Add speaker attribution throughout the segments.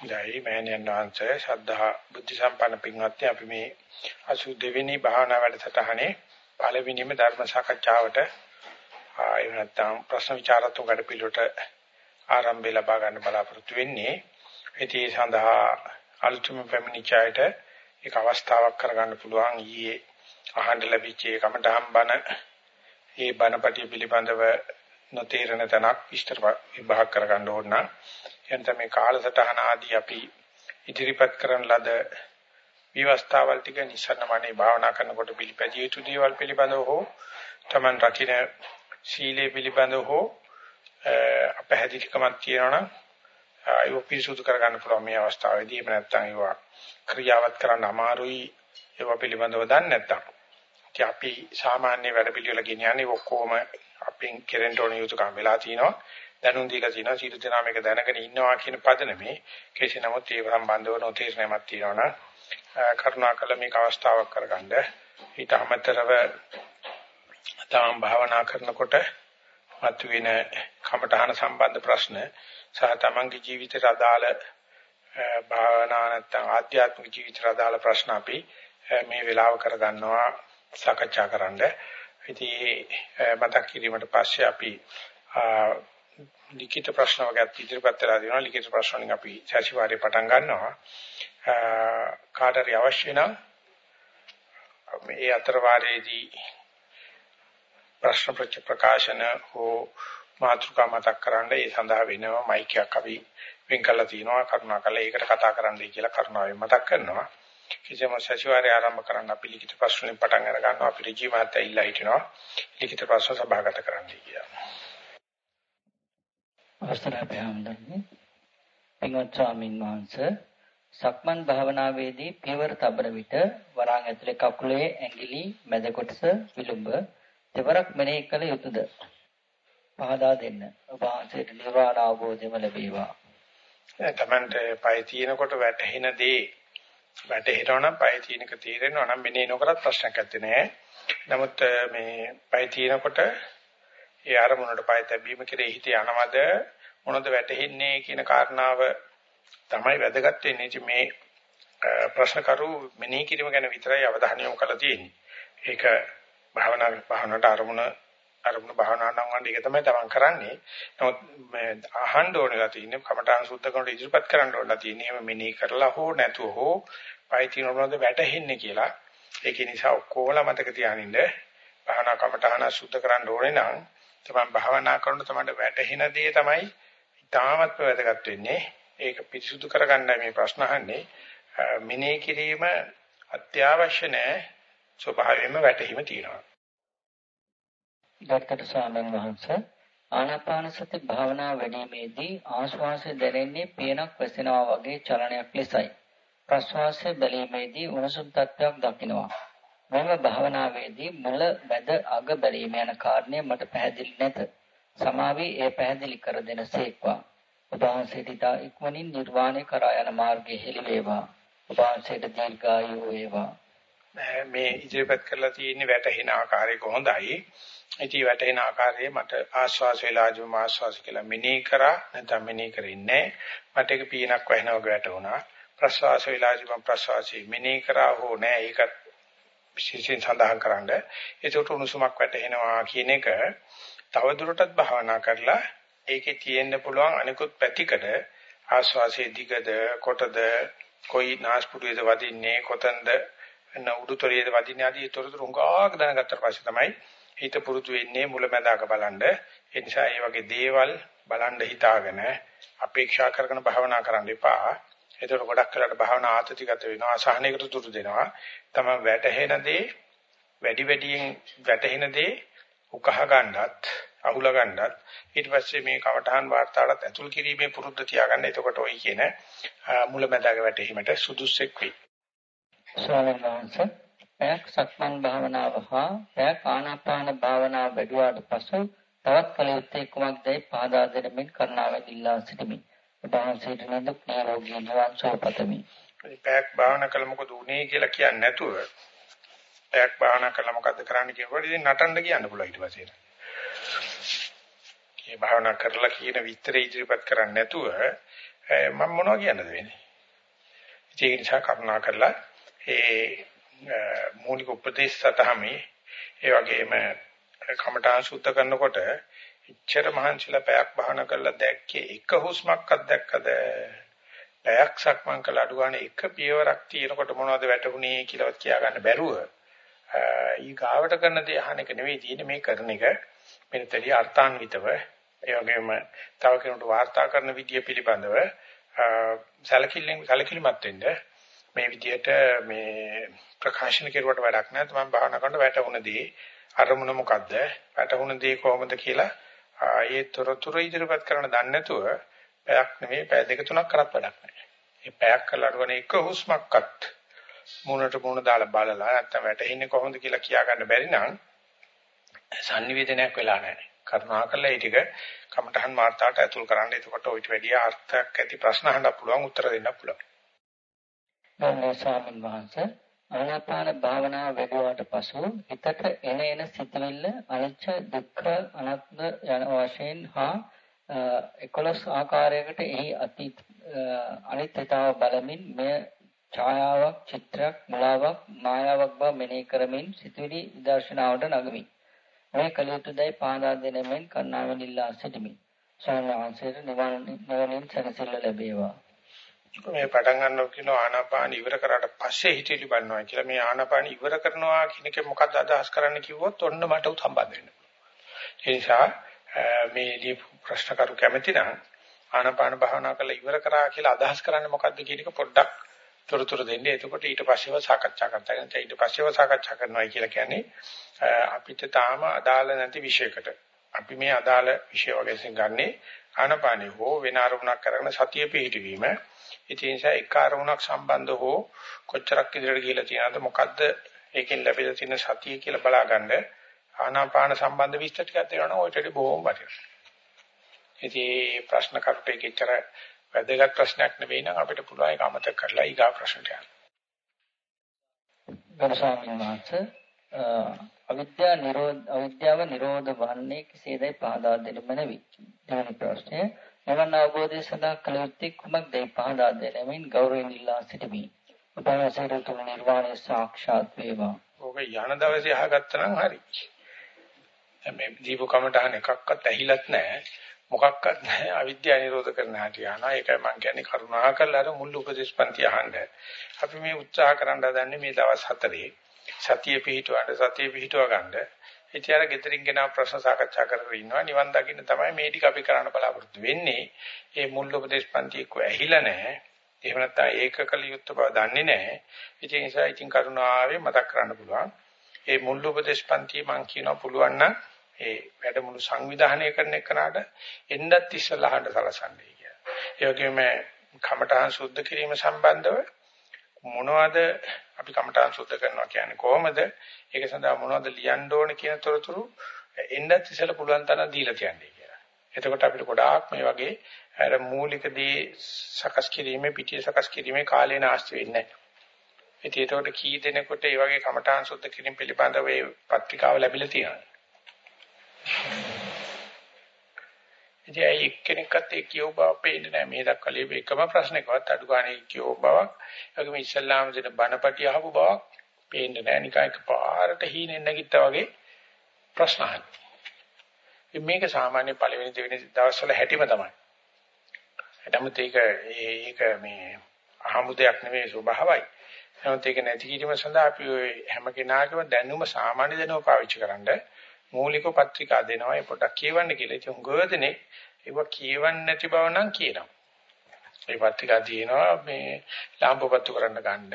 Speaker 1: ජයි මෑණියන් වහන්සේ ශ්‍රද්ධා බුද්ධ සම්පන්න පින්වත්නි අපි මේ 82 වෙනි භාවනා වැඩසටහනේ පළවෙනිම ධර්ම සාකච්ඡාවට ආයෙ නැත්නම් ප්‍රශ්න විචාරතුංග වැඩ පිළිවෙලට ආරම්භය ලබා ගන්න බලාපොරොත්තු වෙන්නේ. ඉතින් ඒ සඳහා අලුතුම පැමිණිච්චායට ඒක අවස්ථාවක් කරගන්න පුළුවන් ඊයේ අහන්න ලැබිච්ච කමටහම් බණ ඒ බණපටිය පිළිබඳව නොතේරෙන තැනක් විස්තර විභාග කරගන්න ඕන නම් එතන මේ කාලසටහන ආදී අපි ඉදිරිපත් කරන ලද විවස්ථාවල් ටික නිසන්නමනේ භාවනා කරනකොට පිළිපැදිය යුතු දේවල් පිළිබඳව හෝ Taman රකින්න සීලය පිළිබඳව හෝ අපහැදිලිකමක් තියෙනවා නම් ඒක පිරිසුදු කරගන්න පුළුවන් මේ අවස්ථාවේදී. එහෙම නැත්නම් ඒවා ක්‍රියාවත් කරන්න අමාරුයි ඒවා පිළිබඳව දන්නේ නැත්නම් ඉතින් අපි සාමාන්‍ය වැඩ පිළිවෙල ගෙනියන්නේ ඔක්කොම අපෙන් කෙරෙන්න ඕන යුතුකම් වෙලා තිනවා දැනුම් දීලා තිනවා සීල දෙනා මේක දැනගෙන ඉන්නවා කියන පදනමේ කෙසේ නමුත් ඒ සම්බන්ධව නොතේරෙනමක් තියෙනවා කරුණාකර මේක අවස්ථාවක් කරගන්න ඊට අමතරව තම භාවනා කරනකොට මතුවෙන කමඨහන සම්බන්ධ ප්‍රශ්න සහ තමන්ගේ ජීවිතයට අදාළ භාවනා නැත්නම් ආධ්‍යාත්මික ජීවිතයට අදාළ ප්‍රශ්න අපි මේ වෙලාව කරගන්නවා සාකච්ඡා කරන්න. ඉතින් මතක් කිරීමට පස්සේ අපි ලිඛිත ප්‍රශ්න වගේත් ඉදිරිපත් කරලා දෙනවා. ලිඛිත ප්‍රශ්න වලින් අපි සැසිවාරේ පටන් ගන්නවා. කාට හරි අවශ්‍ය නම් මේ අතර වාරයේදී ප්‍රශ්න ප්‍රකාශන හෝ මාතෘකා මතක් කරන්න ඒ සඳහා වෙනම මයික් එකක් අපි වෙන් කරලා තිනවා. කරුණාකරලා ඒකට කතා කරන්නයි කියලා කරුණාවෙන් මතක් කරනවා. කිසිම සැසිවාරේ ආරම්භ කරන්න අපි ලිඛිත ප්‍රශ්න වලින් පටන් අර ගන්නවා. අපි ඍජු මාතය ඉල්ලා හිටිනවා. ලිඛිත ප්‍රශ්න සභාගත කරන්නයි කියලා.
Speaker 2: අවස්ථරය පහම්දන්නේ පින්වත් ස්වාමින් වහන්සේ සක්මන් භාවනාවේදී පියවර තබන විට වරාන් ඇතුලේ කකුලේ ඇඟිලි මැද කොටස විලුඹ දෙවරක් මෙනෙහි කළ යුතුයද පහදා දෙන්න. ඔබ වහන්සේට නිර්වාණ අවබෝධයම ලැබේවා.
Speaker 1: තමන්ට පය තියෙනකොට වැටහෙන දේ වැටහෙනවා නම් පය තියෙනක තීරෙනවා නම් මෙනෙහි නොකරත් ප්‍රශ්නයක් නැත්තේ නෑ. නමුත් මේ පය තියෙනකොට ඒ අරමුණට පය තැබීම කෙරෙහි හිත යනවද මොනද වැටෙන්නේ කියන කාරණාව තමයි වැදගත් වෙන්නේ. මේ ප්‍රශ්න කරු මෙනෙහි කිරීම ගැන විතරයි අවධානය යොමු කරලා තියෙන්නේ. ඒක භාවනා භාවනට අරමුණ අරමුණ භාවනා නම් වන්නේ ඒක තමයි තමන් කරන්නේ. නමුත් අහන්න ඕනලා තියෙන්නේ කමඨාන් සුද්ධ කරනට ඉදිරිපත් කරන්න ඕනලා තියෙන්නේ. එහෙම මෙනෙහි කරලා හෝ නැතුව හෝ පයිතින මොනවද වැටෙන්නේ කියලා. ඒක නිසා ඔක්කොම මතක තියානින්න භාවනා කමඨාන සුද්ධ කරන්න ඕනේ නම් තමන් භාවනා කරන තමන්ට වැටහෙන දේ තමයි ඉතාමත් වැදගත් වෙන්නේ. ඒක පිරිසුදු කරගන්නයි මේ ප්‍රශ්න අහන්නේ. මිනේ කිරීම අත්‍යවශ්‍ය නැහැ. ස්වභාවයෙන්ම වැටහිම තියෙනවා.
Speaker 2: ගත්කට සාමන් වහන්සේ ආනාපාන සති භාවනා වැඩිීමේදී ආශ්වාසය දැනෙන්නේ පියනක් වැසෙනවා වගේ චලනයක් ලෙසයි. ප්‍රශ්වාසය බැලීමේදී උණුසුම් තත්ත්වයක් දකිනවා. මෙම භාවනාවේදී මුල මැද අග බැලීම යන කාරණය මට පැහැදිලි නැත. සමාවී ඒ පැහැදිලි කර දෙනසේක්වා. ඔබ වහන්සේට ඉතා ඉක්මනින් නිර්වාණය කරා යන මාර්ගය හෙළි වේවා. ඔබ වහන්සේට දීර්ඝායු වේවා.
Speaker 1: මේ ඉදිරිපත් කරලා තියෙන වැටහෙන ආකාරය කොහොඳයි. ඉතින් වැටෙන ආකාරයේ මට ආශ්වාස වේලාජුම ආශ්වාස කියලා මෙනෙහි කරා නැත්නම් මෙනෙහි කරන්නේ මට ඒක පීනක් වහිනවා වගේ වැටුණා ප්‍රශ්වාස වේලාජුම ප්‍රශ්වාසී මෙනෙහි කරා හෝ නෑ ඒකත් විශේෂයෙන් සඳහන් කරන්න ඒකට උණුසුමක් වැටෙනවා කියන එක තවදුරටත් භාවනා කරලා ඒකේ තියෙන්න පුළුවන් අනිකුත් පැතිකඩ ආශ්වාසයේ දිගද කොටද කොයි නාස්පුඩුවේද වදින්නේ කොතනද උඩුතොලේද වදින්නේ ආදී තොරතුරු උඟාක් දැනගත්තට පස්සේ තමයි හිත පුරුදු වෙන්නේ මුලැමැදාක බලන්න ඒ නිසා මේ වගේ දේවල් බලන්න හිතාගෙන අපේක්ෂා කරගෙන භාවනා කරන්න එපා. ඒතර ගොඩක් කරලා භාවනා ආතතිගත වෙනවා අසහනයකට දුරු දෙනවා තමයි වැටහෙන දේ වැඩි වැඩියෙන් වැටහෙන දේ උකහා ගන්නත් අහුල ගන්නත් ඊට පස්සේ මේ කවටහන් වාර්තාවට ඇතුල් කිරීමේ පුරුද්ද තියාගන්න. එතකොට ওই කියන මුලැමැදාක වැටීමට සුදුසුෙක් වෙයි.
Speaker 2: ස්වාමීන් වහන්සේ පැයක් සක්මන් භාවනාව හා පැයක් ආනාපාන භාවනාව වැඩුවාට පසු තවත් කල යුත්තේ කුමක්දයි පාදා දෙනමින් කරුණාවෙන් ඉල්ලා සිටිමි. ඔබ වහන්සේට නිදුක් නිරෝගී නිවන් සුවපතමි.
Speaker 1: පැයක් භාවනා කළ මොකද උනේ කියලා කියන්නේ නැතුව පැයක් භාවනා කළා මොකද්ද කරන්න කියනකොට ඉතින් නටන්න කියන්න පුළුවන් ඊට පස්සේ. මේ භාවනා කරලා කියන විස්තරය ඉදිරිපත් කරන්නේ නැතුව මම මොනවද කියන්නද වෙන්නේ. ඒ නිසා කරුණා කරලා ඒ මූලික උපදේශ සතහමේ ඒ වගේම කමඨාන් සුද්ධ කරනකොට ඉච්ඡර මහන්සිලා පැයක් භාවනා කරලා දැක්කේ එක හුස්මක්වත් දැක්කද? පැයක් සක්මන් කළ අඩුවාන එක පියවරක් තියෙනකොට මොනවද වැටුනේ කියලාවත් කියා ගන්න බැරුව ඊ ගාවට කරන දේ අහන එක නෙවෙයි තියෙන්නේ මේ කරන එක. මෙතනදී අර්ථාන්විතව ඒ වගේම තව කෙනෙකුට වාර්තා කරන විදිය පිළිබඳව සැලකිල්ලෙන් සැලකිලිමත් වෙන්න. මේ විදියට මේ ප්‍රකාශන කෙරුවට වැඩක් නැහැ. තමයි භාවනා කරනකොට වැටුණ දේ අරමුණ මොකද්ද? වැටුණ දේ කොහොමද කියලා ඒ තොරතුරු ඉදිරිපත් කරන්න දන්නේ නැතුව පැයක් නෙමෙයි පැය දෙක තුනක් කරත් වැඩක් නැහැ. මේ පැයක් කළාට වනේ එක හුස්මක්වත් මුණට මුණ දාලා බලලා නැත්තම් වැටෙන්නේ කොහොමද කියලා කියා ගන්න බැරි නම් sannivedanayak වෙලා නැහැ. කරුණාකරලා ඒ ටික කමඨහන් මාර්තාවට ඇතුල් කරන්න. එතකොට ඔයිට වැඩිය අර්ථයක් ඇති ප්‍රශ්න අහන්න පුළුවන් උත්තර දෙන්න පුළුවන්.
Speaker 2: නමෝ ස්වාමීන් වහන්සේ ආනාපාන භාවනාව වැඩුවාට පසු හිතට එන එන සිතවිල්ල අනිච්ච දුක්ඛ අනාත්ම යන වශයෙන් හා 11 ආකාරයකට එහි අතීත අනිත්‍යතාව බලමින් මෙය ඡායාවක් චිත්‍රයක් මුලාවක් මායාවක් බව මෙනෙහි කරමින් සිතුවිලි විදර්ශනාවට නගමි. මේ කලියුතුදයි පාදා දෙනෙමින් කර්ණාවෙන් ඉල්ලා සිටිමි. ස්වාමීන් වහන්සේට නිවන නිවනින් සැනසෙල්ල ලැබේවා.
Speaker 1: මේ පටන් ගන්නවා කියන ආනාපාන ඉවර කරාට පස්සේ හිතේලි බලනවා කියලා මේ ආනාපාන ඉවර කරනවා කියන එක මොකක්ද අදහස් කරන්න කිව්වොත් ඔන්න මට සම්බන්ධ වෙන්න. ඒ නිසා මේ ප්‍රශ්න කරු කැමති නම් ආනාපාන භාවනා කරලා ඉවර කරා කියලා අදහස් කරන්නේ මොකක්ද කියන එක පොඩ්ඩක් තොරතුරු දෙන්නේ. එතකොට ඊට පස්සේව සාකච්ඡා කරતા ගන්න. ඊට පස්සේව සාකච්ඡා කරනවා කියලා කියන්නේ අපිට තාම අදාළ නැති විෂයකට. අපි මේ අදාළ විෂය වගේ ගන්නේ ආනාපානේ හෝ වෙන අරමුණක් කරගෙන සතිය පිහිටවීම ඒ නිසා එක අරමුණක් සම්බන්ධ හෝ කොච්චරක් ඉදිරියට ගිහිලා තියෙනවද මොකද්ද ඒකෙන් ලැබිලා තියෙන සතිය කියලා බලාගන්න ආනාපාන සම්බන්ධ විස්තර ටිකක් දෙනවා ඔය ටික බොහොම වටිනවා. ඉතින් ප්‍රශ්න කරුට ඒකෙච්චර වැදගත් ප්‍රශ්නයක් නෙවෙයි නම් අපිට පුළුවන් ඒක අමතක කරලා ඊගා ප්‍රශ්නට යන්න.
Speaker 2: ගරුසාමිනාච අවිද්‍යාව නිරෝධ අවිද්‍යාව නිරෝධ වන්නේ කෙසේදයි පහදා දෙන්න මැනවි. දෙවැනි ප්‍රශ්නය එවන් අවබෝධය සඳහා කළ යුත්තේ කුමක්දයි පහදා දෙනමින් ගෞරවයෙන් ඉල්ලා සිටිමි. උපවාසයට තුන නිර්වාණය සාක්ෂාත් වේවා.
Speaker 1: ඕක යන දවසේ අහගත්තා නම් හරි. මේ දීපු කමටහන එකක්වත් ඇහිලත් නැහැ. මොකක්වත් නැහැ. අවිද්‍යාව නිරෝධ කරන හැටි අහනවා. ඒකයි මම කියන්නේ කරුණා කරලා අර මුල් උපදේශපන්ති අහන්න. අපි මේ උත්සාහ කරන්න හදන්නේ මේ දවස් හතරේ සතිය පිහිටවන්න සතිය පිහිටව ගන්න. ඉතින් අර ගෙදරින් ගෙනා ප්‍රශ්න සාකච්ඡා කරගෙන ඉන්නවා. නිවන් දකින්න තමයි මේ ටික අපි කරන්න බලාපොරොත්තු වෙන්නේ. ඒ මුල් උපදේශපන්ති එක්ක ඇහිලා නැහැ. එහෙම නැත්නම් ඒකකල යුක්ත බව දන්නේ නැහැ. ඉතින් ඒ නිසා ඉතින් කරුණාවෙන් මතක් කරන්න පුළුවන්. ඒ මුල් උපදේශපන්ති මම කියනවා පුළුවන් නම් ඒ වැඩමුළු සංවිධානය කරන එකනට එන්නත් ඉස්සලා අහන්න සලසන්නේ කියලා. ඒ වගේම කමඨහං සුද්ධ කිරීම සම්බන්ධව මොනවද අපි කමඨහං සුද්ධ කරනවා කියන්නේ කොහොමද? ඒක සඳහා මොනවද ලියන්න ඕන කියන තොරතුරු එන්නත් ඉස්සලා පුළුවන් තරම් දීලා තියන්නේ කියලා. එතකොට අපිට ගොඩාක් මේ වගේ අර මූලිකදී සකස් කිරීමේ පිටිය සකස් කිරීමේ කාලේ නාස්ති වෙන්නේ නැහැ. ඉතින් ඒකට කී දෙනෙකුට මේ වගේ කමඨාන් සුද්ධ කිරීම පිළිබඳව මේ පත්‍රිකාව ලැබිලා තියෙනවා. ඉතින් ඒ එක්කෙනෙක්වත් ඒ කියව බව පේන්නේ නැහැ. මේ දක්වා ලියපු එකම ප්‍රශ්නයකවත් අඩු ගානේ කියව බවක්, ඒකම ඉස්ලාම් දෙන බණපටි අහපු බවක් පේන්නේ නැහැ. නිකන් එකපාරට හීනෙන් නැගිට්ටා වගේ ප්‍රශ්න අහනවා. මේක සාමාන්‍ය පළවෙනි දෙවෙනි දවස්වල හැටිම තමයි. නමුත් ඒක ඒක මේ අහමුදයක් නෙවෙයි ස්වභාවයි. නමුත් ඒක නැති කිරීම සඳහා අපි හැම කෙනාගේම දැනුම සාමාන්‍ය දැනුම පාවිච්චි කරන්නේ මූලික පත්‍රිකා දෙනවා ඒ පොඩක් කියවන්න කියලා. ඉතින් ගොඩදෙනේ ඒක කියවන්න නැති බව නම් කියනවා. ඒ පත්‍රිකා දිනනවා මේ ලාම්පපත්තු කරන්න ගන්න,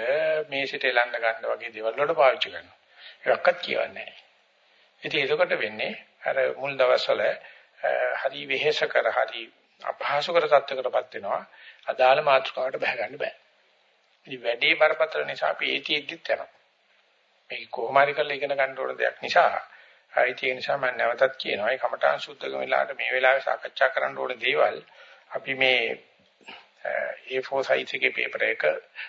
Speaker 1: මේසෙට එලන්න ගන්න වගේ දේවල් වලට පාවිච්චි කරනවා. ඒකක්වත් කියවන්නේ නැහැ. ඉතින් ඒකකට වෙන්නේ අර මුල් දවස්වල හරි වෙහෙස කර හරි අපහසු කර තත්ත්වයකටපත් වෙනවා. අදාළ මාතෘකාවට බහ ගන්න බෑ. ඉතින් වැඩි බරපතල නිසා අපි ඒටීෙද්දිත් යනවා. මේක කොහොම හරි කරලා ඉගෙන ගන්න ඕන දෙයක් නිසා ඒ නිසා මම නැවතත් කියනවා මේ කමඨාන් සුද්ධ වෙලාවට මේ වෙලාවේ සාකච්ඡා කරන්න ඕන දේවල් අපි මේ A4 size එකේ පේපර් එක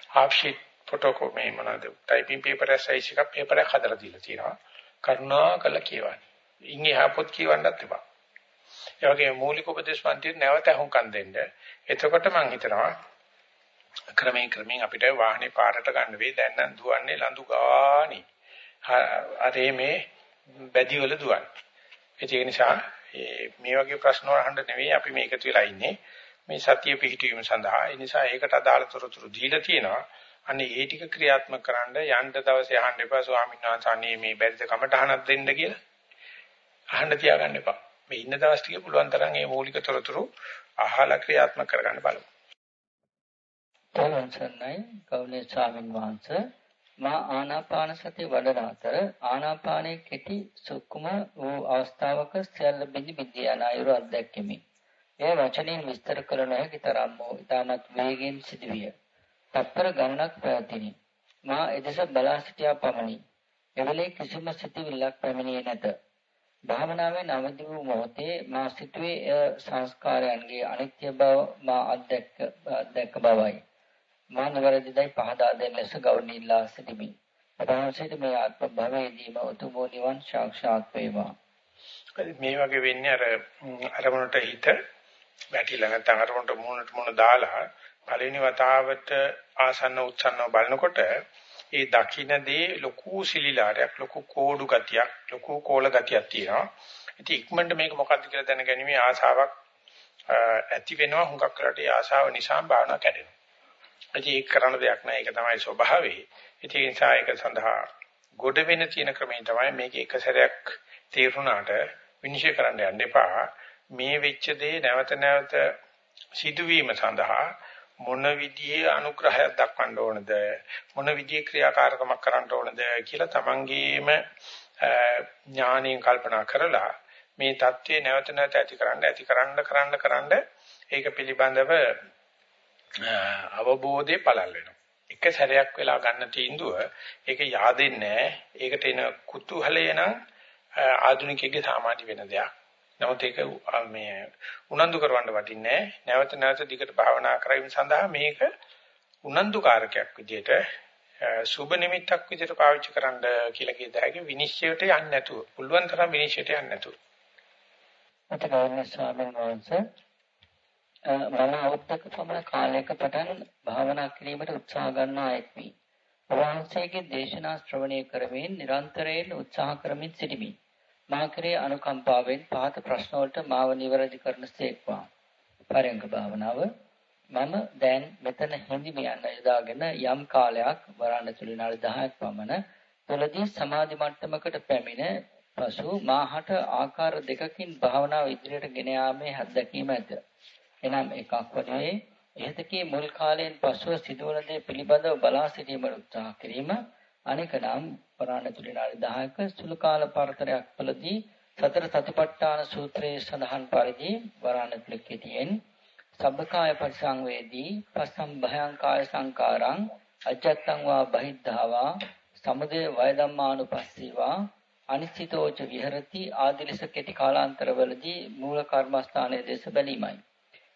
Speaker 1: half sheet ෆොටෝ මේ මොනවද ටයිපින් පේපර් size එකක් පේපර් එකක් හදලා දීලා තියෙනවා කරුණා කළා කියවන්න. ඉන්නේ හපොත් කියවන්නත් එපා. ඒ වගේ මූලික උපදේශ පන්තියේ නැවත අහුම්කම් දෙන්න. එතකොට මම හිතනවා ක්‍රමයෙන් ක්‍රමයෙන් අපිට වාහනේ පාරට ගන්න වෙයි. දැන් නම් දුවන්නේ ලඳු ගානේ. අරේ මේ බැදිවල දුවන්නේ. ඒක නිසා මේ වගේ ප්‍රශ්න අහන්න නෙවෙයි අපි මේ එකතු වෙලා ඉන්නේ. මේ සතිය පිහිටීම සඳහා. ඒ නිසා ඒකට අදාළ තොරතුරු දීලා තියෙනවා. අනේ ඒ ටික ක්‍රියාත්මක කරන්න යන්න දවසේ අහන්න එපා ස්වාමීන් වහන්සේ අනේ මේ බැරිද කමටහනක් දෙන්න කියලා. අහන්න තියාගන්න එපා. මේ ඉන්න දවස් ටික පුළුවන් තරම් මේ මූලික තොරතුරු අහලා ක්‍රියාත්මක කරගන්න බලමු.
Speaker 2: තවන්සන්නයි කෞලේ ස්වාමීන් වහන්සේ මා ආනාපාන සතිය වඩන අතර ආනාපානයේ කෙටි සුක්කුම වූ අවස්ථාවක සැල්ල බිඳි බිඳි යන අයුරු අත්දැක්කෙමි. එය වචනෙන් විස්තර කළ නොහැකි තරම් වූ ඉතාමත් වේගෙන් සිදුවිය. තත්පර ගණනක් පැවතිනි. මා එදෙස බලා සිටියා පමණි. එවලේ කිසිම සිතුවිල්ලක් පැමිණියේ නැත. භාවනාවෙන් අවදි වූ මොහොතේ මා සිටුවේ එය සංස්කාරයන්ගේ අනිත්‍ය බව මා අත්දැක අත්දැක බවයි. මා නිවැරදිදයි පහදා දෙන ලෙස ගෞරවණීයලා සිටිමි. අපහසුයට මේ ආත්ම භවයේදීම උතුම් නිවන් සාක්ෂාත් වේවා.
Speaker 1: මේ වගේ වෙන්නේ අර අරමුණට හිත වැටිලා නැත්නම් අරමුණට මුණට මුණ දාලා පළවෙනි වතාවට ආසන්න උත්සන්නව බලනකොට ඒ දකින්නදී ලොකු සිලිලාරයක් ලොකු කෝඩු ගතියක් ලොකු කෝල ගතියක් තියෙනවා. ඉතින් ඉක්මනට මේක මොකක්ද කියලා දැනගැනීමේ ආසාවක් ඇති වෙනවා හුඟක් කරලා ඒ ආසාව නිසා භාවනා කැඩෙනවා. ඉතින් ඒක කරන්න දෙයක් නැහැ. ඒක තමයි ස්වභාවය. ඉතින් ඒ නිසා ඒක සඳහා ගොඩ වෙන තියෙන ක්‍රමය තමයි මේක එක සැරයක් තේරුණාට විනිශ්චය කරන්න යන්න එපා. මේ වෙච්ච දේ නැවත නැවත සිදුවීම සඳහා මොන විදිහේ අනුග්‍රහයක් දක්වන්න ඕනද මොන විදිහේ ක්‍රියාකාරකමක් කරන්න ඕනද කියලා තමන්ගේම ඥාණයෙන් කල්පනා කරලා මේ தત્ත්වය නැවත නැවත ඇති කරන්න ඇති කරන්න කරන්න කරන්න ඒක පිළිබඳව අවබෝධය පළල් වෙනවා. එක සැරයක් වෙලා ගන්න තීන්දුව ඒක yaadෙන්නේ ඒකට එන කුතුහලය නම් ආධුනිකයෙක්ගේ සාමාන්‍ය වෙන දෙයක්. නමුත් ඒක මේ උනන්දු කරවන්න වටින්නේ නැවත නැවත දිගට භාවනා කරවීම සඳහා මේක උනන්දුකාරකයක් විදිහට සුබ නිමිත්තක් විදිහට පාවිච්චි කරන්න කියලා කියද හැකි විනිශ්චයට යන්නේ නැතුව පුළුවන් තරම් විනිශ්චයට යන්නේ නැතුව.
Speaker 2: අතගාමී ස්වාමීන් වහන්සේ මම අවුරුද්දක පමණ කාලයක පටන් භාවනා කිරීමට උත්සාහ ගන්නා එක්මි. වහන්සේගේ දේශනා ශ්‍රවණය කරමින් නිරන්තරයෙන් උත්සාහ කරමින් සිටිමි. මා කෙරේ අනුකම්පාවෙන් පහත ප්‍රශ්න වලට මාව නිවැරදි කරන සේක්වා. පරයන්ක භාවනාව මම දැන් මෙතන හිඳිම යන යදාගෙන යම් කාලයක් වරණ තුල විනාඩි 10ක් පමණ තුලදී සමාධි මට්ටමකට පැමිණ පසු මාහට ආකාර දෙකකින් භාවනාව ඉදිරියට ගෙන යාමේ අත්දැකීම ඇත. එනම් එකක් වශයෙන් ඉහතකී මුල් කාලයෙන් පසුව සිදුවන දේ පිළිබඳව බලා සිටීමට උත්සාහ කිරීම අනික නම් පුරාණ තුලිනාරි 10ක සුළු කාල පරතරයක් වලදී සතර සතිපට්ඨාන සූත්‍රයේ සඳහන් පරිදි වරාණ තුලකෙතියෙන් සබ්බකාය පරිසංවේදී පස්සම් භයං කාය සංකාරං අජත්තං වා බහිද්ධාවා සමුදය වය ධම්මානුපස්සීවා අනිශ්චිතෝච විහෙරති ආදි ලෙස කෙටි කාලාන්තරවලදී මූල කර්මස්ථානයේ දේශ බැලීමයි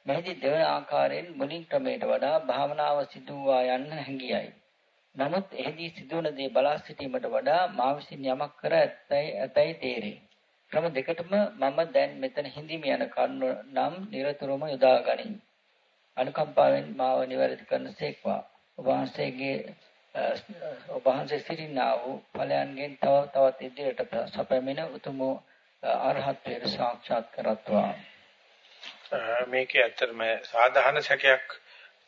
Speaker 2: මෙහිදී දෙවන ආකාරයෙන් මුලින් ක්‍රමයට වඩා භාවනාව සිදුවා යන්න හැකියයි. නමුත් එහිදී සිදුවන දේ බලා සිටීමට වඩා මා විසින් යමක් කර ඇතැයි ඇතැයි තේරේ. ක්‍රම දෙකටම මම දැන් මෙතන හිඳීම යන කරුණ නම් නිරතුරුවම යොදා ගනිමි. අනුකම්පාවෙන් මාව නිවැරදි කරනසේක්වා. ඔබ වහන්සේගේ ඔබ වහන්සේ සිටිනා වූ ඵලයන්ගෙන් තව තවත් ඉදිරියට සපැමින උතුම් අරහත්ත්වයට සාක්ෂාත් කරත්වා.
Speaker 1: මේකේ ඇත්තටම සාධාරණ සැකයක්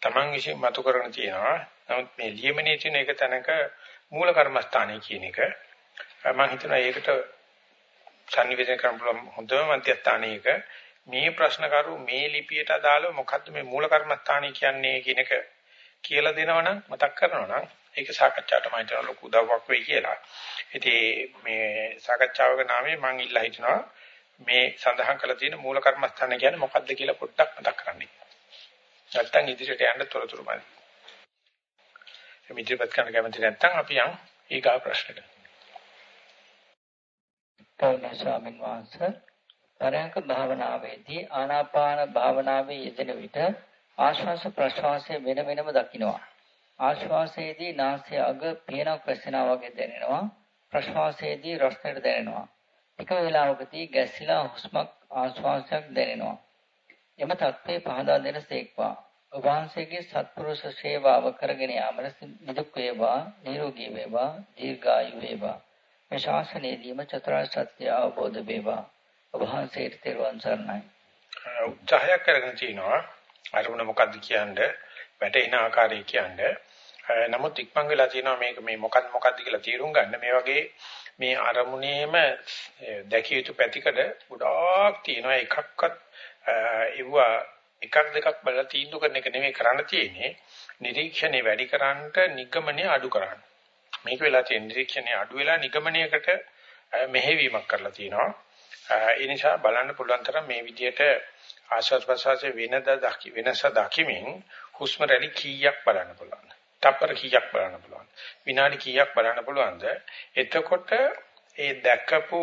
Speaker 1: Taman විසින් මතු කරගෙන තියෙනවා. නමුත් මේ ලියමනේ තියෙන එක තැනක මූල කර්මස්ථානය කියන එක මම හිතනවා ඒකට සංනිවේදනය කරන්න පුළුවන් හොඳම මධ්‍යස්ථානයක මේ ප්‍රශ්න කරු මේ ලිපියට අදාළව මොකද්ද මේ මූල කර්මස්ථානය කියන්නේ කියන එක කියලා දෙනවනම් මතක් කරනවනම් ඒක සාකච්ඡාවට මම හිතන ලොකු උදව්වක් වෙයි කියලා. ඉතින් මේ සාකච්ඡාවක නාමයෙන් මම ඉල්ලා හිටිනවා මේ සඳහන් කරලා තියෙන මූල කර්මස්ථාන කියන්නේ මොකක්ද කියලා පොඩ්ඩක් මතක් කරගන්න. නැත්තම් ඉදිරියට යන්න තොරතුරු මදි. මේ ඉදිරිපත් කරන්න කැමති නැත්තම් අපි යන් ඊගා ප්‍රශ්නෙට.
Speaker 2: කෞණ ස්වාමීන් වහන්සේ පරයන්ක භාවනාවේදී ආනාපාන භාවනාවේ යෙදෙන විට ආශ්වාස ප්‍රශ්වාසයේ වෙන වෙනම දකින්නවා. ආශ්වාසයේදී නාසය අග පියනක් වැසෙනා වගේ දැනෙනවා. ප්‍රශ්වාසයේදී රසණයට දැනෙනවා. එක වේලාවකදී ගැස්සිලා හුස්මක් ආශ්වාසයක් දැනෙනවා. එම தත්ත්වය පහදා දෙන සේක්වා. ඔබ වහන්සේගේ සත්පුරුෂ සේවාව කරගෙන යාමට නිදුක් වේවා, නිරෝගී වේවා, දීර්ඝායු වේවා. මේ ශාසනයේදීම චතුරාර්ය සත්‍ය අවබෝධ වේවා. ඔබ වහන්සේට තෙරුවන් සරණයි.
Speaker 1: උත්සාහයක් කරගෙන තිනවා. අරමුණ මොකද්ද කියන්නේ? වැටෙන ආකාරය කියන්නේ. නමුත් ඉක්මන් වෙලා තියෙනවා මේක මේ මොකක්ද මොකක්ද කියලා තීරුම් ගන්න. මේ වගේ මේ අරමුණේම දැකිය යුතු පැතිකඩ ගොඩාක් තියෙනවා. එකක්වත් ඒවා එකක් දෙකක් බලලා තීන්දුව කරන එක නෙමෙයි කරන්න තියෙන්නේ. නිරීක්ෂණේ වැඩි කරන්නට නිගමනය අඩු කරන්න. මේක වෙලා තියෙන නිරීක්ෂණේ අඩු වෙලා නිගමනයකට මෙහෙවීමක් කරලා තියෙනවා. ඒ නිසා බලන්න පුළුවන් තරම් මේ විදිහට ආශ්වාස ප්‍රශ්වාසයේ වෙනද දකි වෙනස දකිමින් හුස්ම රැලි කීයක් බලන්න පුළුවන්. තප්පර කීයක් බලන්න පුළුවන්. විනාඩි කීයක් බලන්න පුළුවන්ද? එතකොට ඒ දැකපු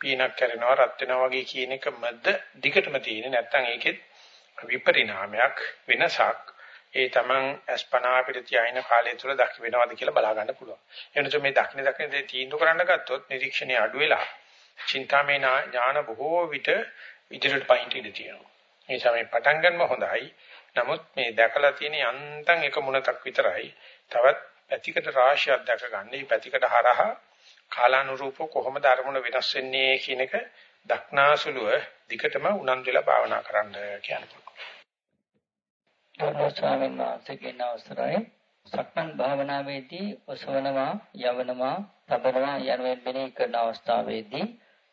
Speaker 1: පීනක් කරනවා රත් වෙනවා වගේ කියන එක මැද දිගටම තියෙන්නේ නැත්නම් ඒකෙත් විපරිණාමයක් වෙනසක් ඒ තමන් අස්පනා අපිට තියාින කාලය තුල දකි වෙනවද කියලා බලා ගන්න පුළුවන්. එනතු මේ දක්න දක්න දේ තීන්දුව කරන්න ගත්තොත් නිරීක්ෂණය අඩු වෙලා චින්තාමේ ඥාන බොහෝ විට ඉදිරියට පයින්ට ඉඳී තියෙනවා. ඒ නිසා මේ පටන් ගන්නම හොඳයි. නමුත් මේ දැකලා තියෙන යන්තම් එක මුණතක් විතරයි. තවත් පැතිකඩ රාශියක් දැක ගන්න. මේ පැතිකඩ හරහා කාලානුරූපව කොහොමද අරමුණ වෙනස් වෙන්නේ කියන එක දක්නාසුලුව දිගටම උනන්දු වෙලා භාවනා කරන්න කියනවා.
Speaker 2: ගෞරව ස්වාමීන් වහන්සේගෙන් අවසරයි. සක්මන් භාවනාවේදී ඔසවනවා, යවනවා, තබනවා යනුවෙන් මෙනෙහි කරන අවස්ථාවේදී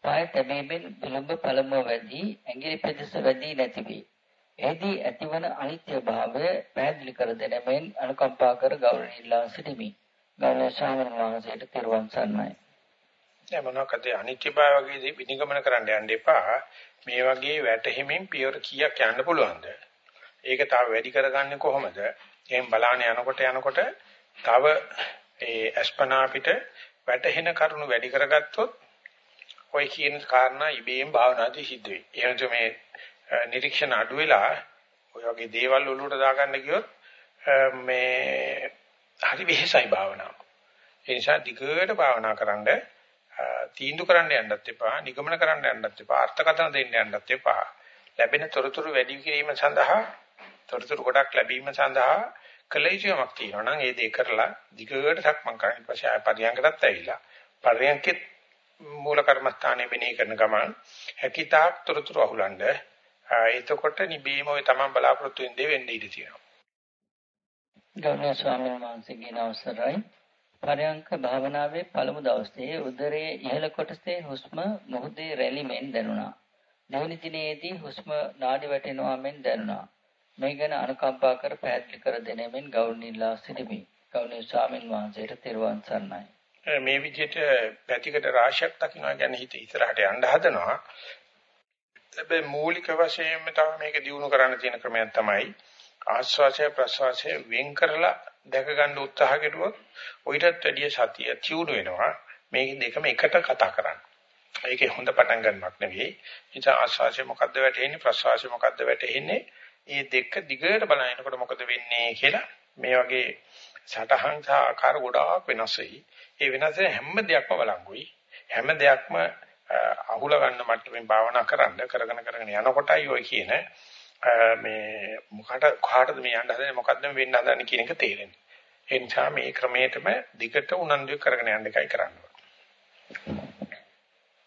Speaker 2: පාය තැබීමෙන් විලම්භ පළමුව වැඩි, ඇඟිලි පෙදෙස වැඩි නැති වේ. එහිදී ඇතිවන අනිත්‍ය භාවය පැහැදිලි කර දෙනෙමින් අනුකම්පා කර ගෞරවණීයලා සිටිමි. ගෞරව ස්වාමීන් වහන්සේට තිරුවන් සරණයි.
Speaker 1: දැන් මොනවාකද අනිත්‍ය භාව වගේ විනිගමන කරන්න යන්න එපා. මේ වගේ වැටහිමින් පියවර කීයක් යන්න පුළුවන්ද? ඒක තව වැඩි කරගන්නේ කොහොමද? එහෙන් බලාන යනකොට යනකොට තව ඒ අස්පනා පිට වැටහෙන කරුණු වැඩි කරගත්තොත් ඔය කියන කාරණා ඉබේම භාවනාදී සිද්ධ වෙයි. එහෙනම් මේ නිරීක්ෂණ අඩු වෙලා ඔය වගේ දේවල් ඔලුවට දාගන්න ගියොත් මේ හරි වෙහෙසයි භාවනාව. ඒ නිසා දිගට භාවනා කරන්න තීන්දුව කරන්න යන්නත් එපා, නිගමන කරන්න යන්නත් එපා, අර්ථකථන දෙන්න යන්නත් එපා. ලැබෙන තොරතුරු වැඩි කිරීම සඳහා තොරතුරු ගොඩක් ලැබීම සඳහා කළ යුතුමක් තියෙනවා නම් ඒ දේ කරලා දිගට සක්මන් කරන්න ඊපස්සේ ආය පරියන්කටත් ඇවිල්ලා පරියන්කෙත් මූල කර්මස්ථානයේ මෙනෙහි කරන ගමන් හැකිතාක් තොරතුරු අහුලන්න එතකොට නිබේම ඔය තමන් බලාපොරොත්තු වෙන දේ වෙන්න ඉඩ තියෙනවා.
Speaker 2: ගෞරවනීය ස්වාමීන් වහන්සේගේ අවසරයි පරයන්ක භාවනාවේ පළමු දවසේ උදරයේ ඉහළ කොටසේ හුස්ම මොහොතේ රැලිමෙන් දැනුණා. දෙවනි දිනේදී හුස්ම නාඩි වැටෙනවා මෙන් දැනුණා. මේ ගැන අනුකම්පා කර පැහැදිලි කර දෙනෙමින් ගෞරවණීයලා සිටිමි. ගෞරවනීය ස්වාමින් වහන්සේට තෙරුවන් සරණයි.
Speaker 1: මේ විදිහට පැතිකඩ රාශියක් දකින්න ගැන හිත ඉස්සරහට යන්න හදනවා. හැබැයි මූලික වශයෙන්ම තමයි මේක දිනු කරන්න තියෙන ක්‍රමයක් තමයි ආස්වාසය ප්‍රසවාසය වෙන් කරලා දැක ගන්න උත්සාහ කෙරුවොත් ඔయితත් වැඩිය සතිය තියුණු වෙනවා මේක දෙකම එකට කතා කරන්න. ඒකේ හොඳ පටන් ගන්නවක් නෙවෙයි. ඉතින් ආස්වාසය මොකද්ද වැටෙන්නේ ප්‍රසවාසය මොකද්ද වැටෙන්නේ? මේ දෙක දිගට බලනකොට මොකද වෙන්නේ කියලා මේ වගේ සටහන් සහ ආකාර ගොඩාක් වෙනස් වෙයි. ඒ වෙනස හැම දෙයක්ම බලංගුයි. හැම දෙයක්ම අහුල ගන්න මට්ටමින් භාවනා කරන්න කරගෙන කරගෙන යනකොටයි ඔය කියන මේ මොකට කොහාටද මේ යන්න හදන්නේ මොකද්ද මේ වෙන්න හදන්නේ කියන එක තේරෙන්නේ. ඒ නිසා මේ ක්‍රමයටම දිගට උනන්දු කරගෙන යන්න එකයි කරන්න ඕනේ.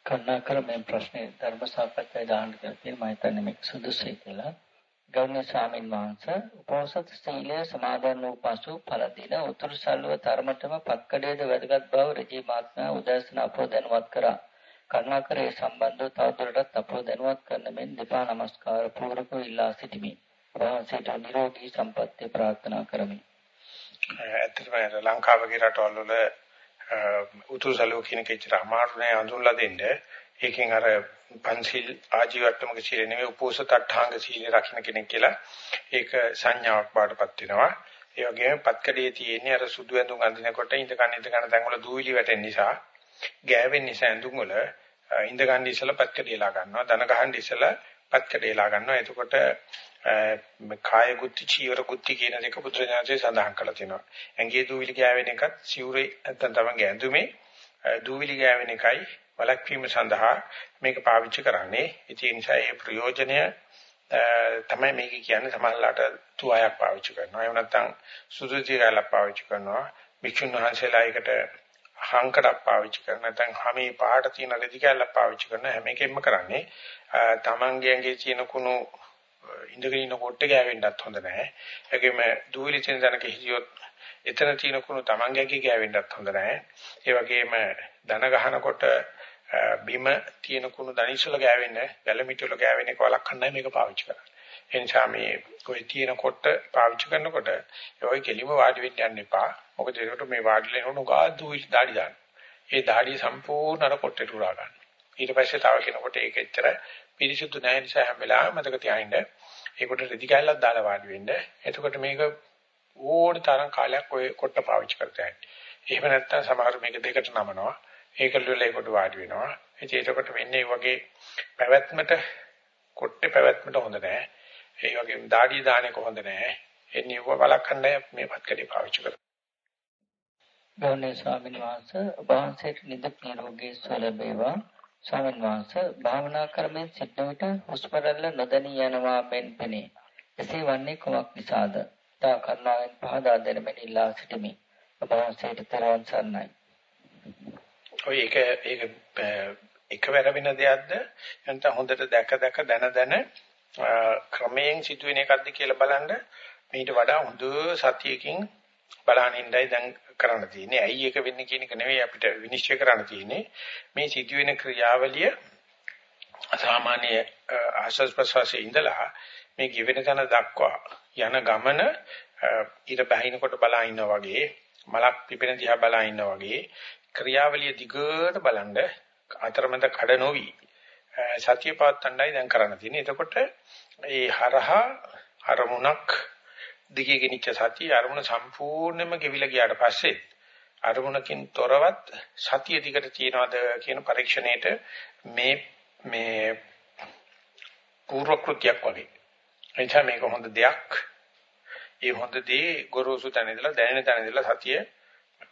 Speaker 2: කරුණාකර මේ ප්‍රශ්නේ ධර්ම සාකච්ඡා දාන්න කියලා තියෙන මම හිතන්නේ මේක සුදුසුයි කියලා. ගෞරවනීය ස්වාමීන් වහන්සේ උපෝසත සීලය සමාදන් වූ පසු පළ දින උතුරු සල්ව තරමටම පත්කඩේද වැදගත් බව රජී මාත්මා උදෑසන අපෝ දැනුවත් කරා. කරුණාකරේ සම්බන්ධව තවදුරටත් අපෝ දැනුවත් කරන මෙන් දෙපා නමස්කාර පූර්වක ඉල්ලා සිටිමි. වහන්සේට නිරෝගී සම්පත්‍ය ප්‍රාර්ථනා කරමි.
Speaker 1: ඇත්තටම ලංකාවගේ රටවල් වල උතුසලෝ කියන කෙච්චර අමාරු නෑ අඳුන්ලා දෙන්න. ඒකෙන් අර පන්සිල් ආජීවට්ටමක සීල නෙවෙයි උපෝසත අට්ඨාංග සීල රකින්න කෙනෙක් කියලා ඒක සංඥාවක් බාටපත් වෙනවා. ඒ වගේම පත්කඩේ තියෙන්නේ අර සුදු ඇඳුම් අඳිනකොට ඉඳ ගන්න ඉඳ ගන්න තැන් වල දූවිලි වැටෙන නිසා ගෑවෙන නිසා ඇඳුම් වල ඉඳ ගන්න ඉස්සලා පත්කඩේලා ගන්නවා. දන ගහන්න ඉස්සලා පත්කඩේලා ගන්නවා. එතකොට කාය ගුත්ති චීවර ගුත්ති කියන දෙක පුත්‍රඥානසේ සඳහන් කරලා තිනවා. ඇඟේ දූවිලි ගෑවෙන එකත් සිවුරේ නැත්නම් තමන්ගේ ඇඳුමේ දූවිලි ගෑවෙන එකයි වලක්වීම සඳහා මේක පාවිච්චි කරන්නේ. ඒ නිසා ඒ ප්‍රයෝජනය තමයි මේක කියන්නේ සමහරලාට තුවායක් පාවිච්චි කරනවා. එහෙම නැත්නම් සුදුතිරාලක් පාවිච්චි කරනවා. භික්ෂුන් වහන්සේලා එකට හංකඩක් පාවිච්චි කරන නැත්නම් හැමේ පාට තියෙන රෙදි කැල්ලක් පාවිච්චි කරන හැම එකෙම කරන්නේ තමන්ගේ ඇඟේ තියෙන කුණු ඉඳගෙන ඉන්න කොට්ටේ ගෑවෙන්නත් හොඳ නැහැ. ඒකෙම දූවිලි තියෙන තැනක හිටියොත් එතන තියෙන කුණු තමන්ගේ ඇඟේ ගෑවෙන්නත් හොඳ නැහැ. ඒ වගේම දන ගහනකොට බිම තියෙන කුණු දනිසල ගෑවෙන්නේ වැලමිටි වල ගෑවෙන එක වළක්වන්නයි මේක පාවිච්චි කරන්නේ. ඒ නිසා මේ કોઈ තියෙන කොට පාවිච්චි කරනකොට ඒ කෙලිම වාඩි වෙන්න යන්න එපා. මොකද ඒකට මේ වාඩි වෙනකොට උගා දුයි දාඩි දාන්න. ඒ දාඩිය සම්පූර්ණ අර කොටේට උරා ගන්න. ඊට පස්සේ තව කෙනෙකුට ඒක එච්චර පිරිසුදු නැහැ නිසා හැම වෙලාවෙම මතක තියාගන්න. ඒකට රෙදි කැල්ලක් දාලා වාඩි වෙන්න. එතකොට මේක ඕන තරම් කාලයක් ඔය කොට පාවිච්චි කරතයි. එහෙම නැත්නම් සමහර මේක දෙකට නමනවා. ඒකල ඒකට වාඩි වෙනවා. එතකොට වෙන්නේ වගේ පැවැත්මට කොට්ටේ පැවැත්මට හොඳ නැහැ. ඒ වගේම දාඩිය දාන්නේ කොහොඳ නැහැ. එන්නේ ඔය බලකන්නේ මේ පත්කඩේ පාවිච්චි කරනවා.
Speaker 2: ගෞරවනීය ස්වාමීන් වහන්සේ වහන්සේට නිදුක් නිරෝගී සුව ලැබේවා. ස්වාමීන් වහන්සේ භාවනා කරමින් සිටන විට හුස්ම රැල්ල නොදැනී යනවා මෙන් පෙනේ. එසේ වන්නේ කුමක් නිසාද? තා කරුණාවෙන් පහදා දෙන මෙන් ඉල්ලා සිටිමි. ඔබ වහන්සේට තරවන් සරණයි.
Speaker 1: ඔය ඒක ඒක එකවර වෙන දෙයක්ද? නැත්නම් හොඳට දැක දැක දන දන ක්‍රමයෙන් සිදුවෙන එකක්ද කියලා බලන්න මීට වඩා හොඳ සතියකින් බලහන් ඉඳයි දැන් කරන්න තියෙන්නේ. ඇයි ඒක වෙන්නේ කියන එක නෙවෙයි අපිට විනිශ්චය කරන්න තියෙන්නේ. මේ සිදුවෙන ක්‍රියාවලිය සාමාන්‍ය ආශස් ප්‍රසවාසයේ ඉඳලා මේ given තන දක්වා යන ගමන ඊට බහිනකොට බලා ඉන්නා වගේ මලක් පිපෙන දිහා බලා ඉන්නා වගේ ක්‍රියාවලිය දිගට බලනද අතරමැද කඩ නොවි සතිය පවත්තණ්ඩයි දැන් කරන්න තියෙන්නේ. එතකොට ඒ හරහා අරමුණක් දිගේ ගෙනිච්ච සතිය අරමුණ සම්පූර්ණයෙන්ම ගෙවිලා ගියාට පස්සේ අරමුණකින් තොරවත් සතිය දිගට තියනවාද කියන පරීක්ෂණයට මේ මේ පූර්ව කෘත්‍යයක් වගේ. එනිසා මේක හොඳ දෙයක්. ඒ හොඳ දේ ගොරෝසු තැන ඉඳලා දැනෙන තැන ඉඳලා සතිය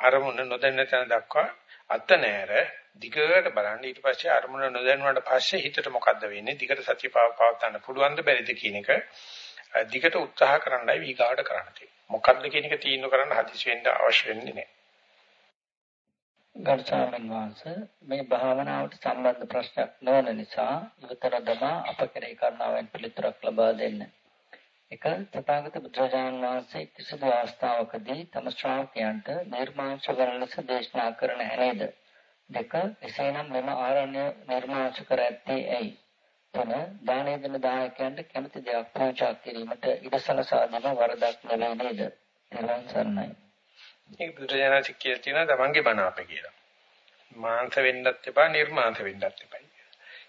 Speaker 1: අරමුණ නොදැනෙන තැන දක්වා අත නෑර දිගට බලන්න ඊට පස්සේ අරමුණ නොදැනුණාට පස්සේ හිතට මොකද්ද වෙන්නේ? දිගට සතිය පවත්වන්න පුළුවන්ද බැරිද කියන එක දිගට උත්සාහ කරන්නයි වීගාවට කරන්න තියෙන්නේ. මොකක්ද කියන එක තීන්දුව කරන්න හදිසි වෙන්න අවශ්‍ය වෙන්නේ නැහැ.
Speaker 2: ගර්ථාමන් වහන්සේ මේ භාවනාවට සම්බන්ධ ප්‍රශ්නයක් නොවන නිසා ඉවතර දමා අප කෙරේ කරුණාවෙන් පිළිතුරක් ලබා දෙන්න. එක තථාගත බුදුරජාණන් වහන්සේ කිසිදු අවස්ථාවකදී තම ශ්‍රාවකයන්ට නිර්මාංශ කරන ලෙස දේශනා කරන හැනේද? දෙක එසේනම් මෙම ආරණ්‍ය නිර්මාංශ කර ඇත්තේ ඇයි? තුන දානය දෙන දායකයන්ට කැමති දෙයක් පූජා කිරීමට ඉඩසලසා දෙන වරදක් නෙවෙයි නේද? නිවන් සරණයි.
Speaker 1: ඒක බුදුරජාණන් කියලා තියෙනවා තමන්ගේ බණ අපේ කියලා. මාංශ වෙන්නත් එපා නිර්මාංශ වෙන්නත් එපා.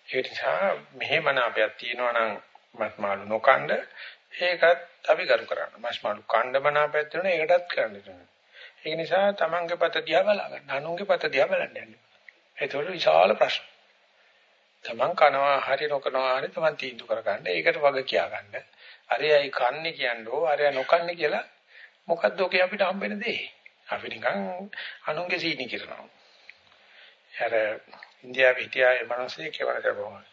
Speaker 1: ඒ නිසා මෙහෙ මන අපයක් තියෙනවා නම් මත්මාළු නොකණ්ඩ ඒකත් අපි කරු කරන්න. මස්මාළු කණ්ඩ මන අපයක් තියෙනවා ඒකටත් කරන්න තියෙනවා. ඒක නිසා තමන්ගේ පත දිහා බලන්න. අනුන්ගේ පත දිහා බලන්න යන්න. ඒතකොට විශාල ප්‍රශ්න. තමන් කනවා හරි නොකනවා හරි තමන් තීන්දුව කරගන්න. ඒකට වග කියා ගන්න. අරයයි කන්නේ කියන්නේ අරයා නොකන්නේ කියලා මොකද්ද ඔකේ අපිට හම්බෙන දේ? අපි නිකන් අනුන්ගේ සීනි කරනවා. අර ඉන්දියාවේ හිටියා මනසේ කියවන කරපුවා.